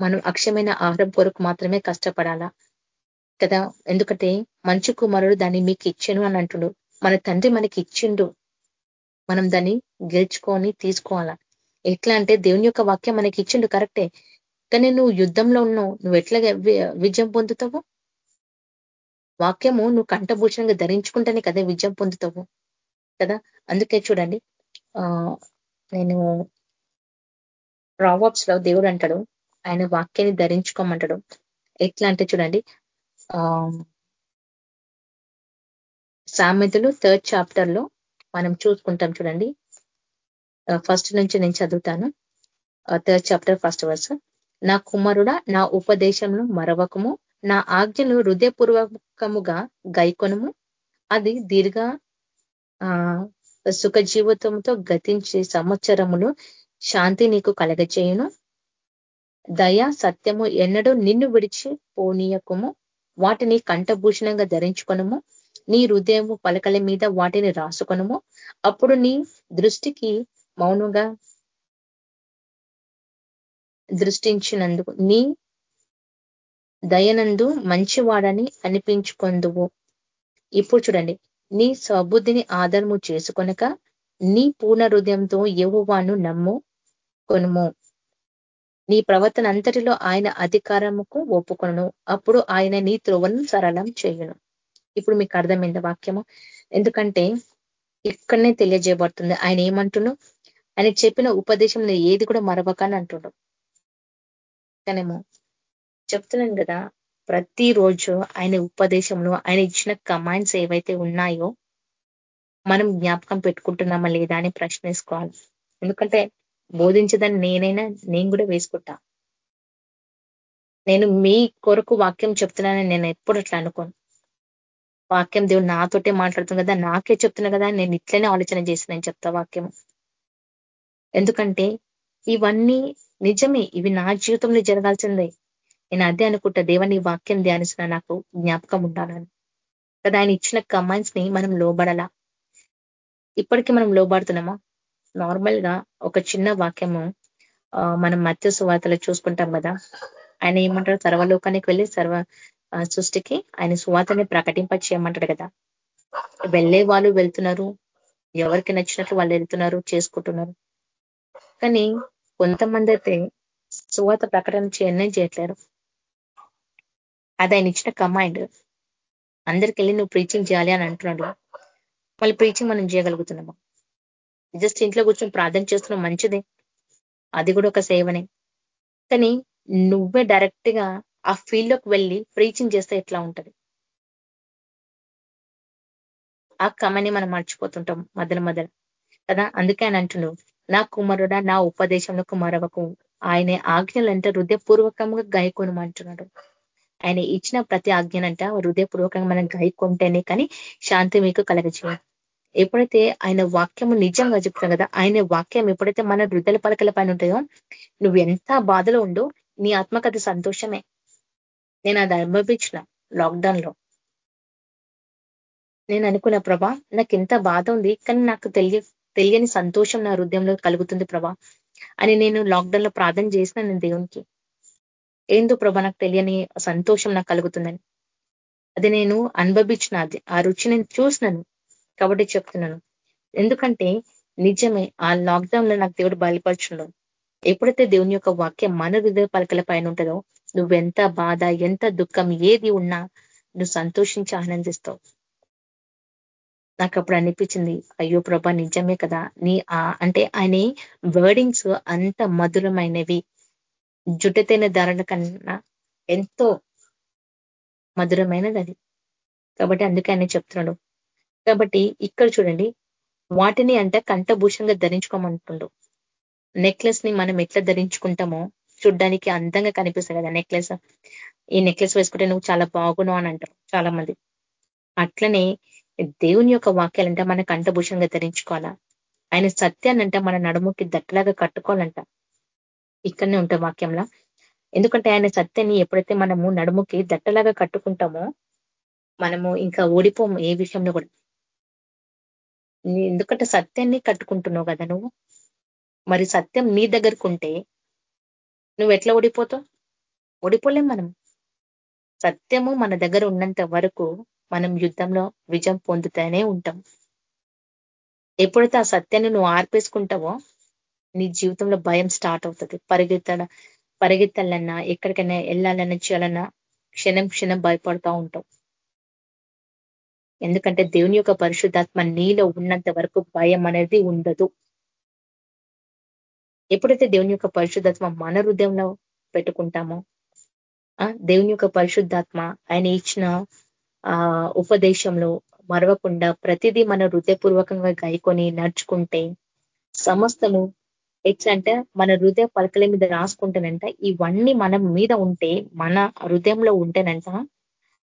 మనం అక్షమైన ఆహారం కొరకు మాత్రమే కష్టపడాలా. కదా? ఎందుకంటే మంచి కుమారుడు దాన్ని మీకు ఇచ్చాను అని అంటుడు. మన తండ్రి మనకి ఇచ్చిండు. మనం దాన్ని గెలుచుకొని తీసుకోవాలా. ఎట్లా అంటే దేవుని యొక్క వాక్యం మనకి ఇచ్చిండు కరెక్టే. కానీ నువ్వు యుద్ధంలో ఉన్నావు నువ్వు ఎట్లా విజయం పొందుతావు? వాక్యము నువ్వు కంఠభూషణంగా ధరించుకుంటేనే కదా విజయం పొందుతావు. కదా? అందుకే చూడండి నేను ప్రావాప్స్లో దేవుడు అంటాడు. ఆయన వాక్యాన్ని ధరించుకోమంటాడు. ఎట్లా అంటే చూడండి సామెతలు థర్డ్ చాప్టర్లో మనం చూసుకుంటాం చూడండి. ఫస్ట్ నుంచి నేను చదువుతాను. Third chapter first verse. నా కుమారుడ నా ఉపదేశంలో మరవకము నా ఆజ్ఞలు హృదయపూర్వకముగా గైకొనము. అది దీర్ఘ సుఖ జీవితంతో గతించే సంవత్సరమును శాంతి నీకు కలగచేయును. దయ సత్యము ఎన్నడూ నిన్ను విడిచి పోనీయకము. వాటిని కంఠభూషణంగా ధరించుకొనము. నీ హృదయము పలకల మీద వాటిని రాసుకొనము. అప్పుడు నీ దృష్టికి మౌనంగా దృష్టించినందుకు నీ దయనందు మంచివాడని అనిపించుకొందువు. ఇప్పుడు చూడండి. నీ స్వబుద్ధిని ఆధారము చేసుకొనక నీ పూర్ణ హృదయంతో యహువాను నమ్ము కొనుము. నీ ప్రవర్తన అంతటిలో ఆయన అధికారముకు ఒప్పుకొను అప్పుడు ఆయన నీ త్రోవను సరళం చేయును. ఇప్పుడు మీకు అర్థమైంది వాక్యము. ఎందుకంటే ఇక్కడనే తెలియజేయబడుతుంది. ఆయన ఏమంటును? ఆయన చెప్పిన ఉపదేశంలో ఏది కూడా మరవకని అంటుండు. కనేమో చెప్తున్నాను కదా ప్రతిరోజు ఆయన ఉపదేశంలో ఆయన ఇచ్చిన కమాండ్స్ ఏవైతే ఉన్నాయో మనం జ్ఞాపకం పెట్టుకుంటున్నామా లేదా అని ప్రశ్నించుకోవాలి ఎందుకంటే బోధించదని నేనైనా నేను కూడా వేసుకుంటా. నేను మీ కొరకు వాక్యం చెప్తున్నానని నేను ఎప్పుడు అట్లా అనుకోను. వాక్యం దేవుడు నాతోటే మాట్లాడుతుంది కదా నాకే చెప్తున్నా కదా నేను ఇట్లనే ఆలోచన చేసిన చెప్తా వాక్యం ఎందుకంటే ఇవన్నీ నిజమే ఇవి నా జీవితంలో జరగాల్సిందే. నేను అదే అనుకుంటా దేవుని వాక్యం ధ్యానిస్తున్న నాకు జ్ఞాపకం ఉండాలని. కదా ఆయన ఇచ్చిన కమాండ్స్ని మనం లోబడాలా? ఇప్పటికీ మనం లోబడుతున్నామా? నార్మల్గా ఒక చిన్న వాక్యము మనం మత్స్య సువార్తలు చూసుకుంటాం కదా ఆయన ఏమంటారు సర్వలోకానికి వెళ్ళి సర్వ సృష్టికి ఆయన సువార్తని ప్రకటింప చేయమంటాడు కదా. వెళ్ళే వాళ్ళు వెళ్తున్నారు ఎవరికి నచ్చినట్లు వాళ్ళు వెళ్తున్నారు చేసుకుంటున్నారు. కానీ కొంతమంది అయితే సువాత ప్రకటన చేయనే చేయట్లేరు. అది ఆయన ఇచ్చిన కమాండ్ అందరికి వెళ్ళి నువ్వు ప్రీచింగ్ చేయాలి అని అంటున్నాడు. మళ్ళీ ప్రీచింగ్ మనం చేయగలుగుతున్నాము? జస్ట్ ఇంట్లో కూర్చొని ప్రార్థన చేస్తున్నాం మంచిదే. అది కూడా ఒక సేవనే. కానీ నువ్వే డైరెక్ట్గా ఆ ఫీల్డ్లోకి వెళ్ళి ప్రీచింగ్ చేస్తే ఎట్లా ఉంటది? ఆ కమని మనం మర్చిపోతుంటాం మధ్యన మధ్యన కదా? అందుకే ఆయన అంటున్నాడు నా కుమారుడా నా ఉపదేశంలో కుమారవకు ఆయన ఆజ్ఞలంటే హృదయపూర్వకంగా గాయకొనమంటున్నాడు. ఆయన ఇచ్చిన ప్రతి ఆజ్ఞనంట హృదయపూర్వకంగా మనం గాయకుంటేనే కానీ శాంతి మీకు కలగజేయం. ఎప్పుడైతే ఆయన వాక్యము నిజంగా చెప్తాం కదా ఆయన వాక్యం ఎప్పుడైతే మన హృదయ పలకల పైన ఉంటాయో నువ్వు ఎంత బాధలో ఉండు నీ ఆత్మకథ సంతోషమే. నేను అది అనుభవించిన లాక్డౌన్లో నేను అనుకున్న ప్రభా నాకు ఎంత బాధ ఉంది కానీ నాకు తెలియ తెలియని సంతోషం నా హృదయంలో కలుగుతుంది ప్రభా అని నేను లాక్డౌన్లో ప్రార్థన చేసిన నేను దేవునికి. ఏందో ప్రభా నాకు తెలియని సంతోషం నాకు కలుగుతుందని. అది నేను అనుభవించిన అది ఆ రుచి నేను చూసినాను కాబట్టి చెప్తున్నాను. ఎందుకంటే నిజమే ఆ లాక్డౌన్లో నాకు దేవుడు బయలుపరచుండవు ఎప్పుడైతే దేవుని యొక్క వాక్యం మన హృదయ పలకల పైన ఉంటుందో నువ్వెంత బాధ ఎంత దుఃఖం ఏది ఉన్నా నువ్వు సంతోషించి ఆనందిస్తావు. నాకు అప్పుడు అనిపించింది అయ్యో ప్రభా నిజమే కదా నీ అంటే ఆయన వర్డింగ్స్ అంత మధురమైనవి జుట్టతైన ధరల కన్నా ఎంతో మధురమైనది అది. కాబట్టి అందుకే ఆయన చెప్తున్నాడు. కాబట్టి ఇక్కడ చూడండి వాటిని అంటే కంఠభూషంగా ధరించుకోమంటుండు. నెక్లెస్ని మనం ఎట్లా ధరించుకుంటామో చూడ్డానికి అందంగా కనిపిస్తుంది కదా నెక్లెస్ ఈ నెక్లెస్ వేసుకుంటే నువ్వు చాలా బాగున్నావు అని అంటారు చాలా మంది అట్లనే దేవుని యొక్క వాక్యాలంటే మన కంఠభూషంగా ధరించుకోవాలా? ఆయన సత్యాన్నంటే మన నడుముకి దట్టలాగా కట్టుకోవాలంట. ఇక్కడనే ఉంటాం వాక్యంలో. ఎందుకంటే ఆయన సత్యాన్ని ఎప్పుడైతే మనము నడుముకి దట్టలాగా కట్టుకుంటామో మనము ఇంకా ఓడిపోము ఏ విషయంలో కూడా. ఎందుకంటే సత్యాన్ని కట్టుకుంటున్నావు కదా నువ్వు? మరి సత్యం నీ దగ్గరకు ఉంటే నువ్వు ఎట్లా ఓడిపోతావు? ఓడిపోలేం మనం. సత్యము మన దగ్గర ఉన్నంత వరకు మనం యుద్ధంలో విజయం పొందుతూనే ఉంటాం. ఎప్పుడైతే ఆ సత్యాన్ని నువ్వు ఆర్పేసుకుంటావో నీ జీవితంలో భయం స్టార్ట్ అవుతుంది. పరిగెత్తడ పరిగెత్తాలన్నా ఎక్కడికైనా వెళ్ళాలన్నా చేయాలన్నా క్షణం క్షణం భయపడతా ఉంటావు ఎందుకంటే దేవుని యొక్క పరిశుద్ధాత్మ నీలో ఉన్నంత వరకు భయం అనేది ఉండదు. ఎప్పుడైతే దేవుని యొక్క పరిశుద్ధాత్మ మన హృదయంలో పెట్టుకుంటామో దేవుని యొక్క పరిశుద్ధాత్మ ఆయన ఇచ్చిన ఆ ఉపదేశంలో మరవకుండా ప్రతిదీ మన హృదయపూర్వకంగా గాయకొని నడుచుకుంటే సమస్తము ఎట్లా అంటే మన హృదయ పలకల మీద రాసుకుంటేనంట ఇవన్నీ మనం మీద ఉంటే మన హృదయంలో ఉంటేనంట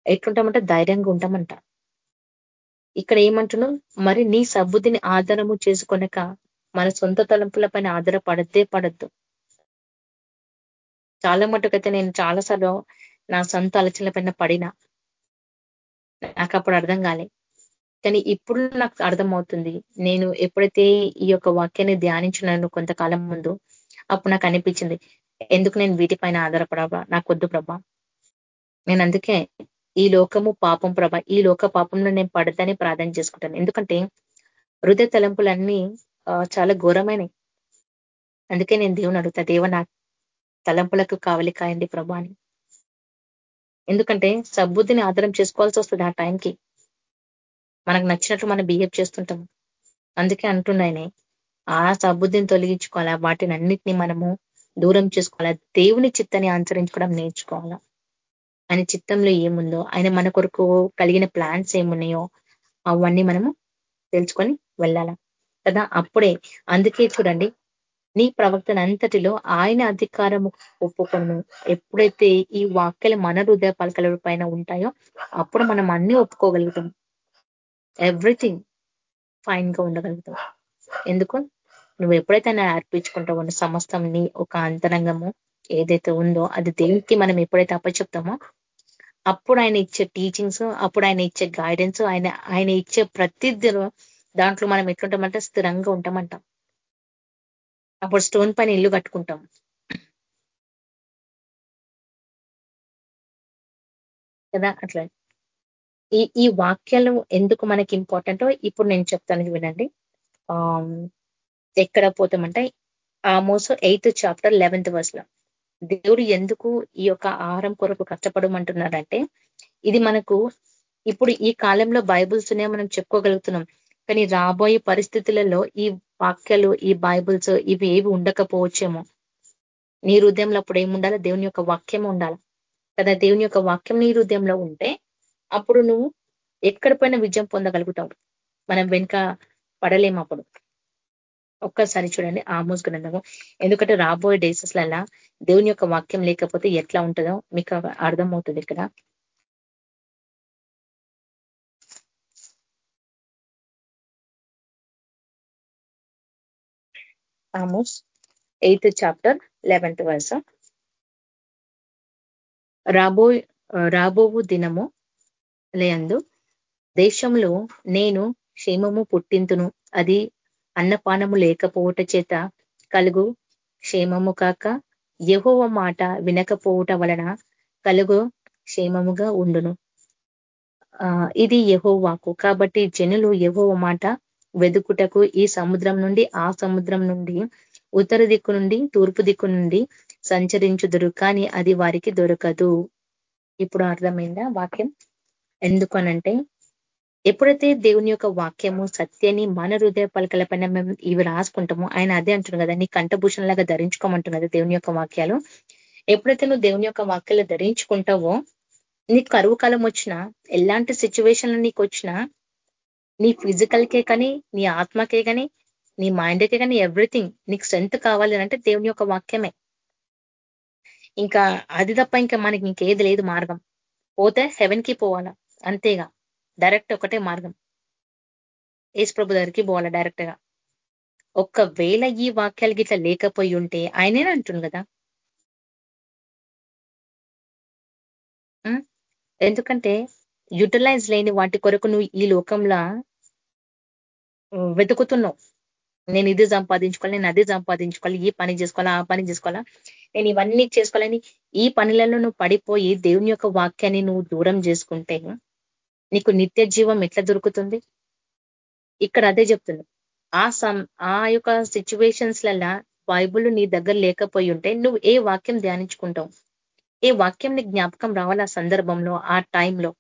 ఎట్లుంటామంట ధైర్యంగా ఉంటామంట. ఇక్కడ ఏమంటున్నావు మరి నీ సబ్బుద్ధిని ఆధారము చేసుకొనక మన సొంత తలంపుల పైన ఆధారపడద్దే పడద్దు. చాలా మటుకైతే నేను చాలాసార్లు నా సొంత ఆలోచనల పైన పడినా. నాకు అప్పుడు అర్థం కాలే. కానీ ఇప్పుడు నాకు అర్థమవుతుంది. నేను ఎప్పుడైతే ఈ యొక్క వాక్యాన్ని ధ్యానించినాను కొంతకాలం ముందు అప్పుడు నాకు అనిపించింది ఎందుకు నేను వీటిపైన ఆధారపడవా? నాకు వద్దు ప్రభా. నేను అందుకే ఈ లోకము పాపం ప్రభ. ఈ లోక పాపంలో నేను పడతానే ప్రార్థన చేసుకుంటాను. ఎందుకంటే హృదయ తలంపులన్నీ చాలా ఘోరమైనవి అందుకే నేను దేవుని అడుగుతా దేవ నా తలంపులకు కావలి కాయండి ప్రభా అని. ఎందుకంటే సబ్బుద్ధిని ఆధారం చేసుకోవాల్సి వస్తుంది ఆ టైంకి. మనకు నచ్చినట్లు మనం బిహేవ్ చేస్తుంటాం. అందుకే అంటున్నాయనే ఆ సబ్బుద్ధిని తొలగించుకోవాలా? వాటిని అన్నిటినీ మనము దూరం చేసుకోవాలా? దేవుని చిత్తాన్ని అనుసరించుకోవడం నేర్చుకోవాలా? ఆయన చిత్తంలో ఏముందో ఆయన మన కొరకు కలిగిన ప్లాన్స్ ఏమున్నాయో అవన్నీ మనము తెలుసుకొని వెళ్ళాలా? కదా అప్పుడే. అందుకే చూడండి నీ ప్రవక్తన అంతటిలో ఆయన అధికారము ఒప్పుకొను ఎప్పుడైతే ఈ వాక్యలు మన హృదయ పలకల పైన ఉంటాయో అప్పుడు మనం అన్ని ఒప్పుకోగలుగుతాం. ఎవ్రీథింగ్ ఫైన్గా ఉండగలుగుతాం ఎందుకు? నువ్వు ఎప్పుడైతే ఆయన అర్పించుకుంటావో సమస్తం నీ ఒక అంతరంగము ఏదైతే ఉందో అది దేవునికి మనం ఎప్పుడైతే అప్పచెప్తామో అప్పుడు ఆయన ఇచ్చే టీచింగ్స్ అప్పుడు ఆయన ఇచ్చే గైడెన్స్ ఆయన ఆయన ఇచ్చే ప్రతిదీ దాంట్లో మనం ఎట్లుంటామంటే స్థిరంగా ఉంటామంటాం. అప్పుడు స్టోన్ పైన ఇల్లు కట్టుకుంటాం. కదా? అట్లా. ఈ ఈ వాక్యాలు ఎందుకు మనకి ఇంపార్టెంటో ఇప్పుడు నేను చెప్తాను వినండి. ఆ ఎక్కడ పోతామంటే ఆమోస్ ఎయిత్ చాప్టర్ లెవెన్త్ వర్స్లో దేవుడు ఎందుకు ఈ యొక్క ఆహారం కొరకు కష్టపడమంటున్నాడంటే ఇది మనకు ఇప్పుడు ఈ కాలంలో బైబుల్స్ నే మనం చెప్పుకోగలుగుతున్నాం. కానీ రాబోయే పరిస్థితులలో ఈ వాక్యాలు ఈ బైబుల్స్ ఇవి ఏవి ఉండకపోవచ్చేమో. నీ హృదయంలో అప్పుడు ఏముండాలి? దేవుని యొక్క వాక్యం ఉండాలి. కదా దేవుని యొక్క వాక్యం నీ హృదయంలో ఉంటే అప్పుడు నువ్వు ఎక్కడ విజయం పొందగలుగుతావు. మనం వెనుక పడలేము అప్పుడు. ఒక్కసారి చూడండి ఆమోస్ గ్రంథము. ఎందుకంటే రాబోయే డేసెస్లల్లా దేవుని యొక్క వాక్యం లేకపోతే ఎట్లా ఉంటుందో మీకు అర్థమవుతుంది ఇక్కడ. Amos eighth chapter eleventh verse. రాబో రాబోవు దినము లేందు దేశంలో నేను క్షేమము పుట్టింతును. అది అన్నపానము లేకపోవట చేత కలుగు క్షేమము కాక యహోవ మాట వినకపోవట వలన కలుగు క్షేమముగా ఉండును. ఇది యహోవాకు. కాబట్టి జనులు యహోవ మాట వెదుకుటకు ఈ సముద్రం నుండి ఆ సముద్రం నుండి ఉత్తర దిక్కు నుండి తూర్పు దిక్కు నుండి సంచరించుదురు. కానీ అది వారికి దొరకదు. ఇప్పుడు అర్థమైందా వాక్యం? ఎందుకనంటే ఎప్పుడైతే దేవుని యొక్క వాక్యము సత్యని మన హృదయ పలకల పైన మేము ఇవి రాసుకుంటామో ఆయన అదే అంటున్నాడు కదా నీ కంఠభూషణలాగా ధరించుకోమంటున్నది దేవుని యొక్క వాక్యాలు. ఎప్పుడైతే నువ్వు దేవుని యొక్క వాక్యాలు ధరించుకుంటావో నీకు కరువు కాలం వచ్చినా ఎలాంటి సిచ్యువేషన్లు నీకు వచ్చినా నీ ఫిజికల్కే కానీ నీ ఆత్మకే కానీ నీ మైండ్కే కానీ ఎవ్రీథింగ్ నీకు స్ట్రెంత్ కావాలి అంటే దేవుని యొక్క వాక్యమే. ఇంకా అది తప్ప ఇంకా మనకి ఇంకేది లేదు మార్గం. పోతే హెవెన్కి పోవాలా? అంతేగా. డైరెక్ట్ ఒకటే మార్గం. ఏసు ప్రభు దగ్గరికి పోవాలా డైరెక్ట్గా? ఒక్కవేళ ఈ వాక్యాలు గిట్లా లేకపోయి ఉంటే ఆయనే అంటుంది కదా? ఎందుకంటే యూటిలైజ్ లేని వాటి కొరకు నువ్వు ఈ లోకంలో వెతుకుతున్నావు. నేను ఇది సంపాదించుకోవాలి నేను అది సంపాదించుకోవాలి ఈ పని చేసుకోవాలా ఆ పని చేసుకోవాలా. నేను ఇవన్నీ చేసుకోవాలని ఈ పనులలో నువ్వు పడిపోయి దేవుని యొక్క వాక్యాన్ని నువ్వు దూరం చేసుకుంటే నీకు నిత్య జీవం ఎట్లా దొరుకుతుంది? ఇక్కడ అదే చెప్తున్నా. ఆ సం ఆ యొక్క సిచ్యువేషన్స్లల్లా బైబుల్ నీ దగ్గర లేకపోయి ఉంటే నువ్వు ఏ వాక్యం ధ్యానించుకుంటావు? ఏ వాక్యం నీ జ్ఞాపకం రావాలి ఆ సందర్భంలో ఆ టైంలో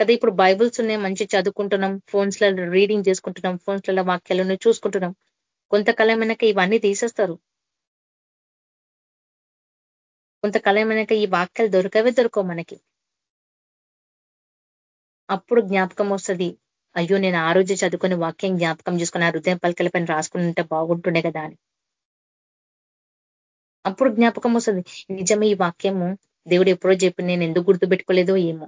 కదా ఇప్పుడు బైబుల్స్ ఉన్నాయి మంచి చదువుకుంటున్నాం ఫోన్స్ రీడింగ్ చేసుకుంటున్నాం ఫోన్స్లలో వాక్యాలను చూసుకుంటున్నాం. కొంతకాలమైనాక ఇవన్నీ తీసేస్తారు. కొంతకాలమైనాక ఈ వాక్యాలు దొరకవే దొరకవు మనకి. అప్పుడు జ్ఞాపకం వస్తుంది. అయ్యో నేను ఆ రోజు చదువుకుని వాక్యం జ్ఞాపకం చేసుకుని ఆ హృదయం పలికల పైన రాసుకుని ఉంటే బాగుంటుండే కదా అని. అప్పుడు జ్ఞాపకం వస్తుంది. నిజమే ఈ వాక్యము. దేవుడు ఎప్పుడో చెప్పి నేను ఎందుకు గుర్తుపెట్టుకోలేదో ఏమో.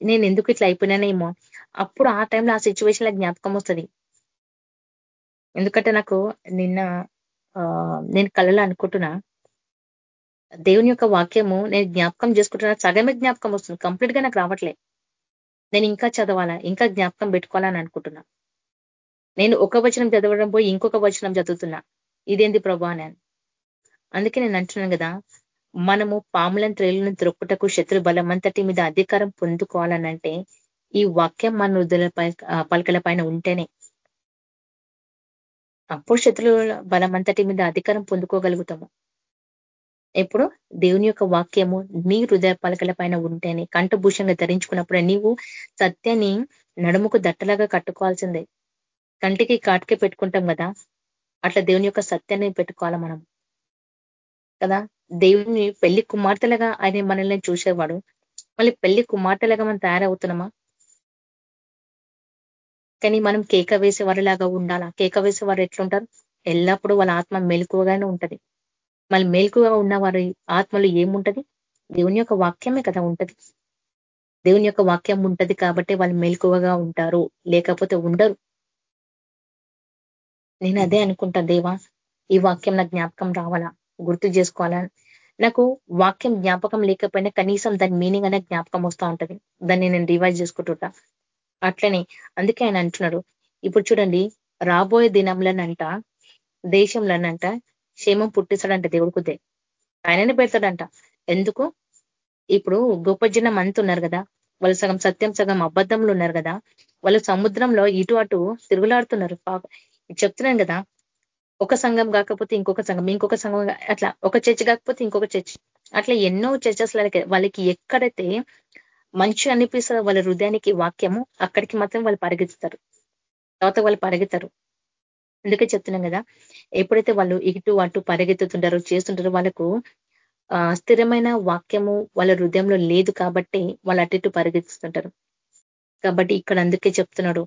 నేను ఎందుకు ఇట్లా అయిపోయినానేమో అప్పుడు ఆ టైంలో ఆ సిచ్యువేషన్లో జ్ఞాపకం వస్తుంది. ఎందుకంటే నాకు నిన్న నేను కళలో అనుకుంటున్నా. దేవుని యొక్క వాక్యము నేను జ్ఞాపకం చేసుకుంటున్నా. సగమే జ్ఞాపకం వస్తుంది. కంప్లీట్గా నాకు రావట్లే. నేను ఇంకా చదవాలా ఇంకా జ్ఞాపకం పెట్టుకోవాలని అనుకుంటున్నా. నేను ఒక వచనం చదవడం పోయి ఇంకొక వచనం చదువుతున్నా. ఇదేంది ప్రభా నేను అందుకే నేను అంటున్నాను కదా మనము పాములను త్రేలను త్రొక్కుటకు శత్రు బలమంతటి మీద అధికారం పొందుకోవాలనంటే ఈ వాక్యం మన వృద్ధుల పలకల పైన ఉంటేనే అప్పుడు శత్రుల బలమంతటి మీద అధికారం పొందుకోగలుగుతాము. ఎప్పుడు దేవుని యొక్క వాక్యము నీ హృదయ పలకల పైన ఉంటేనే కంఠభూషంగా ధరించుకున్నప్పుడే నీవు సత్యాన్ని నడుముకు దట్టలాగా కట్టుకోవాల్సిందే. కంటికి కాటికే పెట్టుకుంటాం కదా అట్లా దేవుని యొక్క సత్యాన్ని పెట్టుకోవాలి మనం. కదా దేవుని పెళ్ళి కుమార్తెలుగా ఆయన మనల్ని చూసేవాడు. మళ్ళీ పెళ్ళి కుమార్తెలుగా మనం తయారవుతున్నామా? కానీ మనం కేక వేసే వారిలాగా ఉండాలా? కేక వేసే వారు ఎట్లుంటారు? ఎల్లప్పుడూ వాళ్ళ ఆత్మ మెలకువగానే ఉంటది. మళ్ళీ మేల్కుగా ఉన్న వారి ఆత్మలు ఏముంటది? దేవుని యొక్క వాక్యమే కదా ఉంటది. దేవుని యొక్క వాక్యం ఉంటది కాబట్టి వాళ్ళు మేల్కువగా ఉంటారు లేకపోతే ఉండరు. నేను అదే అనుకుంటా దేవా ఈ వాక్యం నా జ్ఞాపకం రావాలా? గుర్తు చేసుకోవాలా? నాకు వాక్యం జ్ఞాపకం లేకపోయినా కనీసం దాని మీనింగ్ అనే జ్ఞాపకం వస్తూ ఉంటది. దాన్ని నేను రివైజ్ చేసుకుంటుంటా. అట్లనే అందుకే ఆయన అంటున్నాడు. ఇప్పుడు చూడండి రాబోయే దినంలోనంట దేశంలోనంట క్షేమం పుట్టిస్తాడంట దేవుడు ఆయననే పెడతాడంట. ఎందుకు? ఇప్పుడు గొప్ప జనం అంతున్నారు కదా. వాళ్ళు సగం సత్యం సగం అబద్ధంలో ఉన్నారు కదా. వాళ్ళు సముద్రంలో ఇటు అటు తిరుగులాడుతున్నారు. చెప్తున్నాను కదా. ఒక సంఘం కాకపోతే ఇంకొక సంఘం ఇంకొక సంఘం అట్లా ఒక చర్చ్ కాకపోతే ఇంకొక చర్చ్. అట్లా ఎన్నో చర్చస్ వాళ్ళకి ఎక్కడైతే మంచి అనిపిస్తుందో వాళ్ళ హృదయానికి వాక్యము అక్కడికి మాత్రం వాళ్ళు పరిగెత్తుతారు. తర్వాత వాళ్ళు పరిగెత్తారు. అందుకే చెప్తున్నాం కదా ఎప్పుడైతే వాళ్ళు ఇటు అటు పరిగెత్తుతుంటారో చేస్తుంటారో వాళ్ళకు స్థిరమైన వాక్యము వాళ్ళ హృదయంలో లేదు కాబట్టి వాళ్ళు అటు ఇటు పరిగెత్తుతుంటారు కాబట్టి ఇక్కడ అందుకే చెప్తున్నాడు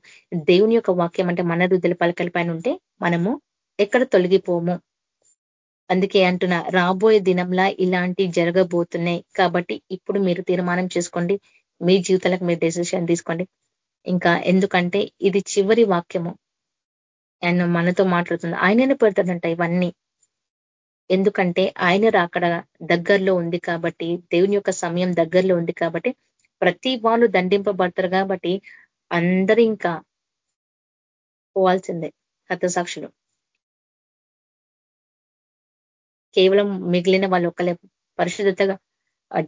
దేవుని యొక్క వాక్యం అంటే మన హృదయ పలకల పైన ఉంటే మనము ఎక్కడ తొలగిపోము. అందుకే అంటున్నా రాబోయే దినంలా ఇలాంటి జరగబోతున్నాయి. కాబట్టి ఇప్పుడు మీరు తీర్మానం చేసుకోండి మీ జీవితాలకు మీరు డెసిషన్ తీసుకోండి. ఇంకా ఎందుకంటే ఇది చివరి వాక్యము. ఆయన మనతో మాట్లాడుతుంది. ఆయననే పెడతాడంట ఇవన్నీ. ఎందుకంటే ఆయన రాకడ దగ్గరలో ఉంది కాబట్టి దేవుని యొక్క సమయం దగ్గరలో ఉంది కాబట్టి ప్రతి వాళ్ళు దండింపబడతారు కాబట్టి అందరూ ఇంకా పోవాల్సిందే హతసాక్షులు కేవలం మిగిలిన వాళ్ళు ఒకలే పరిశుద్ధతగా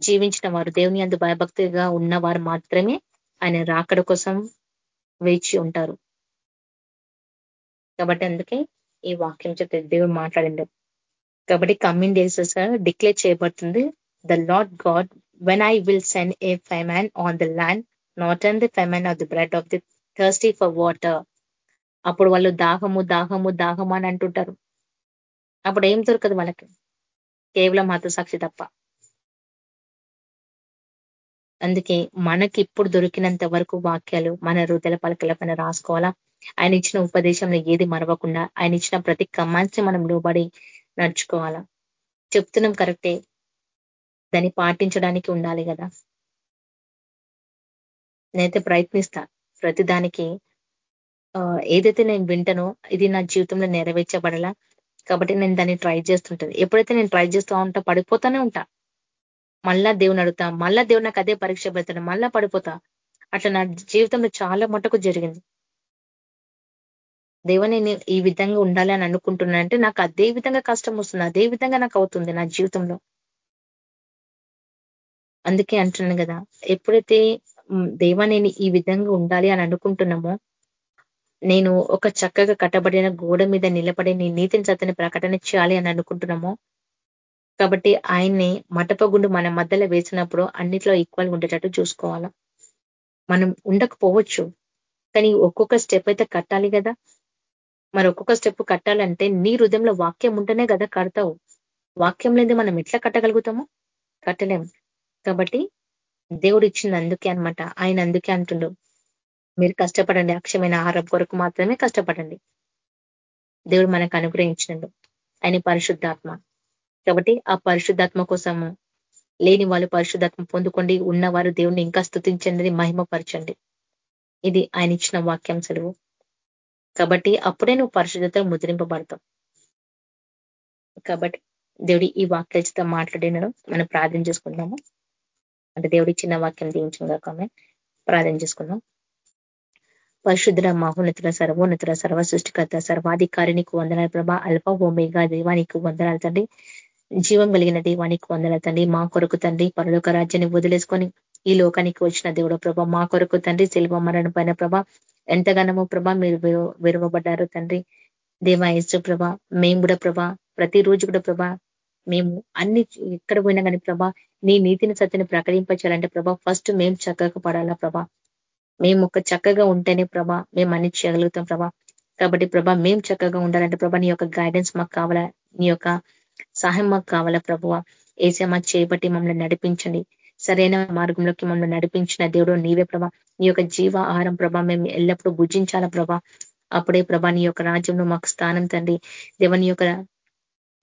జీవించిన వారు దేవుని అందు భయభక్తిగా ఉన్న వారు మాత్రమే ఆయన రాకడ కోసం వేచి ఉంటారు. కాబట్టి అందుకే ఈ వాక్యం చెప్తే దేవుడు మాట్లాడండి. కాబట్టి కమింగ్ డేసెస్ డిక్లేర్ చేయబడుతుంది the Lord God when I will send a famine on the land not and the famine of the bread of the thirsty for water అప్పుడు వాళ్ళు దాహము దాహము దాహము అని అంటుంటారు. అప్పుడు ఏం దొరకదు వాళ్ళకి? కేవలం సాక్షి తప్ప. అందుకే మనకి ఇప్పుడు దొరికినంత వరకు వాక్యాలు మన హృదయ పలకల పైన రాసుకోవాలా? ఆయన ఇచ్చిన ఉపదేశంలో ఏది మరవకుండా ఆయన ఇచ్చిన ప్రతి కమాండ్స్ మనం లోబడి నడుచుకోవాలా? చెప్తున్నాం కరెక్టే. దాన్ని పాటించడానికి ఉండాలి కదా. నేనైతే ప్రయత్నిస్తా. ప్రతి దానికి ఏదైతే నేను వింటనో ఇది నా జీవితంలో నెరవేర్చబడలా? కాబట్టి నేను దాన్ని ట్రై చేస్తుంటాను. ఎప్పుడైతే నేను ట్రై చేస్తూ ఉంటా పడిపోతానే ఉంటా. మళ్ళా దేవుని అడుగుతా మళ్ళా దేవుడు నాకు అదే పరీక్ష పెడతాడు మళ్ళా పడిపోతా. అట్లా నా జీవితంలో చాలా మటుకు జరిగింది. దేవ నేను ఈ విధంగా ఉండాలి అని అనుకుంటున్నానంటే నాకు అదే విధంగా కష్టం వస్తుంది అదే విధంగా నాకు అవుతుంది నా జీవితంలో. అందుకే అంటున్నాను కదా ఎప్పుడైతే దేవ నేను ఈ విధంగా ఉండాలి అని అనుకుంటున్నామో నేను ఒక చక్కగా కట్టబడిన గోడ మీద నిలబడి నీ నీతిని సత్తని ప్రకటన చేయాలి అని అనుకుంటున్నామో కాబట్టి ఆయన్ని మటపగుండు మన మధ్యలో వేసినప్పుడు అన్నిట్లో ఈక్వల్ ఉండేటట్టు చూసుకోవాలా. మనం ఉండకపోవచ్చు కానీ ఒక్కొక్క స్టెప్ అయితే కట్టాలి కదా. మరి ఒక్కొక్క స్టెప్ కట్టాలంటే నీ హృదయంలో వాక్యం ఉంటేనే కదా కడతావు. వాక్యం లేని మనం ఎట్లా కట్టగలుగుతాము? కట్టలేము. కాబట్టి దేవుడు ఇచ్చింది అందుకే అనమాట ఆయన అందుకే అంటుండు మీరు కష్టపడండి అక్షమైన ఆహారం కొరకు మాత్రమే కష్టపడండి. దేవుడు మనకు అనుగ్రహించినడు. ఆయన పరిశుద్ధాత్మ. కాబట్టి ఆ పరిశుద్ధాత్మ కోసము లేని వాళ్ళు పరిశుద్ధాత్మ పొందుకోండి. ఉన్నవారు దేవుణ్ణి ఇంకా స్థుతించండి మహిమపరచండి. ఇది ఆయన ఇచ్చిన వాక్యం సెలవు. కాబట్టి అప్పుడే నువ్వు పరిశుద్ధత ముద్రింపబడతావు. కాబట్టి దేవుడి ఈ వాక్యాలతో మాట్లాడినను మనం ప్రార్థన చేసుకుందాము. అంటే దేవుడి చిన్న వాక్యం దీవించిన ప్రార్థన చేసుకుందాం. పరిశుద్ర మహోన్నతుల సర్వోన్నతుల సర్వ సృష్టికర్త సర్వాధికారినికి వందనాలు ప్రభా. అల్ప ఓమేగా దేవానికి వందనాలు తండ్రి. జీవం కలిగిన దేవానికి వందనాలు తండ్రి. మా కొరకు తండ్రి పరలోక రాజ్యాన్ని వదిలేసుకొని ఈ లోకానికి వచ్చిన దేవుడు ప్రభ మా కొరకు తండ్రి శిల్వ మరణ పైన ప్రభా. ఎంతగానో ప్రభ మీరు విరవబడ్డారు తండ్రి. దేవా యేసు ప్రభ మేము కూడా ప్రభ ప్రతిరోజు కూడా ప్రభ మేము అన్ని ఎక్కడ పోయినా కానీ ప్రభా నీ నీతిని సత్యని ప్రకటించాలంటే ప్రభా ఫస్ట్ మేము చక్కగా పడాలా ప్రభా. మేము ఒక చక్కగా ఉంటేనే ప్రభా మేము అన్ని చేయగలుగుతాం ప్రభా. కాబట్టి ప్రభా మేము చక్కగా ఉండాలంటే ప్రభా నీ యొక్క గైడెన్స్ మాకు కావాలా నీ యొక్క సహాయం మాకు కావాలా ప్రభువ ఏసే చేపట్టి మమ్మల్ని నడిపించండి. సరైన మార్గంలోకి మమ్మల్ని నడిపించిన దేవుడు నీవే ప్రభా. నీ యొక్క జీవ ఆహారం ప్రభా మేము ఎల్లప్పుడూ భుజించాలా ప్రభా. అప్పుడే ప్రభా నీ యొక్క రాజ్యంలో మాకు స్థానం తండ్రి. దేవని యొక్క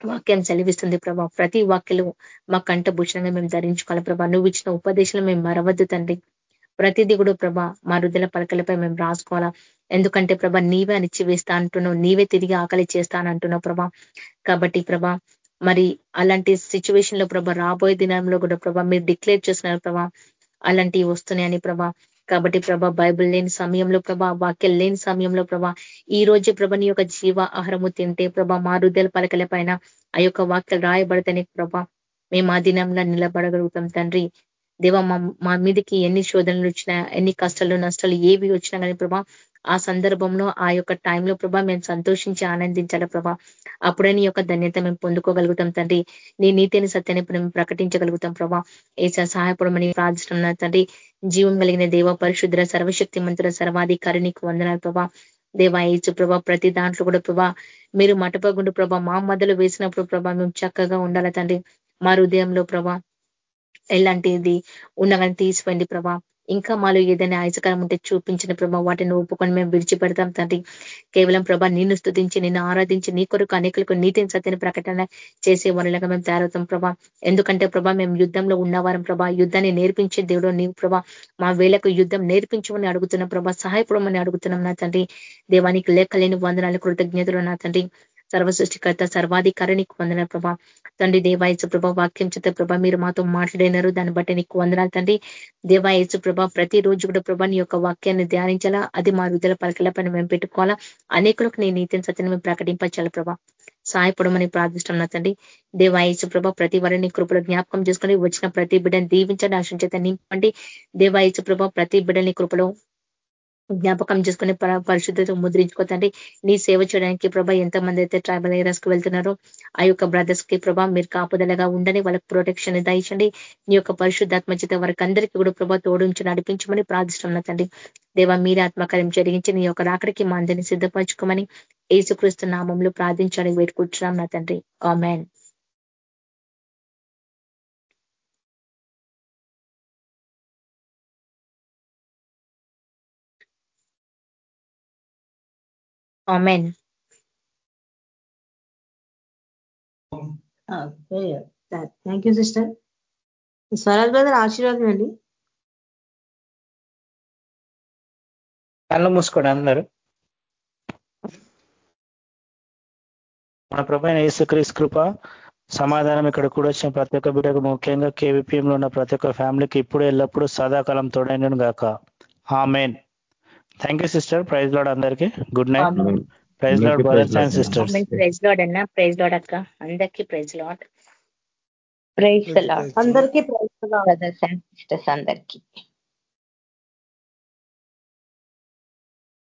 వాక్యం సెలవిస్తుంది ప్రభా. ప్రతి వాక్యలు మా కంట భూషణంగా మేము ధరించుకోవాలి ప్రభా. నువ్వు ఇచ్చిన ఉపదేశాలు మేము మరవద్దు తండ్రి. ప్రతిదీ కూడా ప్రభా మా రుద్దుల పలకలపై మేము రాసుకోవాలా. ఎందుకంటే ప్రభా నీవే అనిచ్చి వేస్తా అంటున్నావు. నీవే తిరిగి ఆకలి చేస్తాను అంటున్నావు ప్రభా. కాబట్టి ప్రభా మరి అలాంటి సిచ్యువేషన్లో ప్రభ రాబోయే దినంలో కూడా ప్రభా మీరు డిక్లేర్ చేస్తున్నారు ప్రభా అలాంటివి వస్తున్నాయని ప్రభా. కాబట్టి ప్రభా బైబిల్ లేని సమయంలో ప్రభా వాక్యం లేని సమయంలో ప్రభా ఈ రోజు ప్రభ నీ యొక్క జీవ ఆహారము తింటే ప్రభా మా హృదయాల పలకల పైన ఆ యొక్క వాక్యాలు రాయబడితేనే ప్రభ మేము ఆ దినంలో నిలబడగలుగుతాం తండ్రి. దేవ మా మీదకి ఎన్ని శోధనలు వచ్చినా ఎన్ని కష్టాలు నష్టాలు ఏవి వచ్చినా కానీ ప్రభా ఆ సందర్భంలో ఆ యొక్క టైంలో ప్రభా మేము సంతోషించి ఆనందించాల ప్రభా? అప్పుడే నీ యొక్క ధన్యత మేము పొందుకోగలుగుతాం తండ్రి. నీ నీతిని సత్యాన్ని మేము ప్రకటించగలుగుతాం ప్రభా. ఏ సహాయపడమని ప్రార్థిస్తున్నా తండ్రి. జీవం కలిగిన దేవ పరిశుద్ర సర్వశక్తి మంత్రుల సర్వాధికారి నీకు వందనాలు ప్రభా. దేవా ఏచు ప్రభా ప్రతి దాంట్లో కూడా ప్రభా మీరు మటపగుండు ప్రభా మా మధ్యలో వేసినప్పుడు ప్రభా మేము చక్కగా ఉండాలి తండ్రి? మా హృదయంలో ప్రభా ఎలాంటిది ఉండగానే తీసిపోయింది ప్రభా. ఇంకా మాలో ఏదైనా ఆయసకరం ఉంటే చూపించిన ప్రభా వాటిని ఒప్పుకొని మేము విడిచిపెడతాం తండ్రి. కేవలం ప్రభా నిన్ను స్థుతించి నిన్ను ఆరాధించి నీ కొరకు అనేకులకు నీతిని సత్యని ప్రకటన చేసే వరలుగా మేము తయారవుతాం ప్రభా. ఎందుకంటే ప్రభా మేము యుద్ధంలో ఉన్నవారం ప్రభా యుద్ధాన్ని నేర్పించే దేవుడు నీవు ప్రభా. మా వేళకు యుద్ధం నేర్పించమని అడుగుతున్న ప్రభా సహాయపడమని అడుగుతున్నాం నా తండ్రి. దేవానికి లెక్కలేని వందనాలు కృతజ్ఞతలు నా తండ్రి. సర్వసృష్టికర్త సర్వాధికారి నీకు వందన ప్రభా. తండ్రి దేవాయచు ప్రభా వాక్యం చేత ప్రభా మీరు మాతో మాట్లాడినారు. దాన్ని బట్టి నీకు వందనాలు తండ్రి. దేవాయచు ప్రభా ప్రతి రోజు కూడా ప్రభా నీ యొక్క వాక్యాన్ని ధ్యానించాలా? అది మా విధుల పలకల పైన మేము పెట్టుకోవాలా? అనేకులకు నీ నీతిని సత్యని మేము ప్రకటింపచ్చాలి ప్రభా? సాయపడమని ప్రార్థిస్తున్నా తండ్రి. దేవాయచు ప్రభ ప్రతి వారిని కృపలో జ్ఞాపకం చేసుకొని వచ్చిన ప్రతి బిడ్డని దీవించండి ఆశించేత నింపండి దేవాయచు ప్రభ ప్రతి బిడ్డని కృపలో జ్ఞాపకం చేసుకుని పరిశుద్ధత ముద్రించుకోతండి. నీ సేవ చేయడానికి ప్రభా ఎంతమంది అయితే ట్రైబల్ ఏరియాస్కి వెళ్తున్నారో ఆ యొక్క బ్రదర్స్కి ప్రభా మీరు కాపుదలగా ఉండని వాళ్ళకి ప్రొటెక్షన్ దయచండి నీ యొక్క పరిశుద్ధాత్మ చేత వారికి అందరికీ కూడా ప్రభా తోడుంచి నడిపించమని ప్రార్థిస్తున్నా తండ్రి. దేవా మీరే ఆత్మకార్యం జరిగించి నీ యొక్క రాకడికి మా అందరినీ సిద్ధపరచుకోమని ఏసుక్రీస్తు నామంలో ప్రార్థించడానికి వేడుకుంటున్నాం నా తండ్రి. Amen amen thank you sister Swaraj brother ఆశీర్వాదం అండి కళ్ళు మూసుకోండి అందరు. మన ప్రభైన యేసుక్రీస్ కృప సమాధానం ఇక్కడ కూడా వచ్చిన ప్రతి ఒక్క బిడ్డకు ముఖ్యంగా కేవీపీఎంలో ఉన్న ప్రతి ఒక్క ఫ్యామిలీకి ఇప్పుడు ఎల్లప్పుడూ సదాకాలం తోడైనను గాక. Amen thank you sister praise Lord అందరికి. Good night praise Lord brothers and sisters praise Lord అన్న? ప్రైజ్ లాడ్ అక్క. అందరికీ ప్రైజ్ లాడ్ ప్రైజ్ లాడ్ అందరికీ ప్రైజ్ బ్రదర్స్ అండ్ సిస్టర్స్ అందరికీ.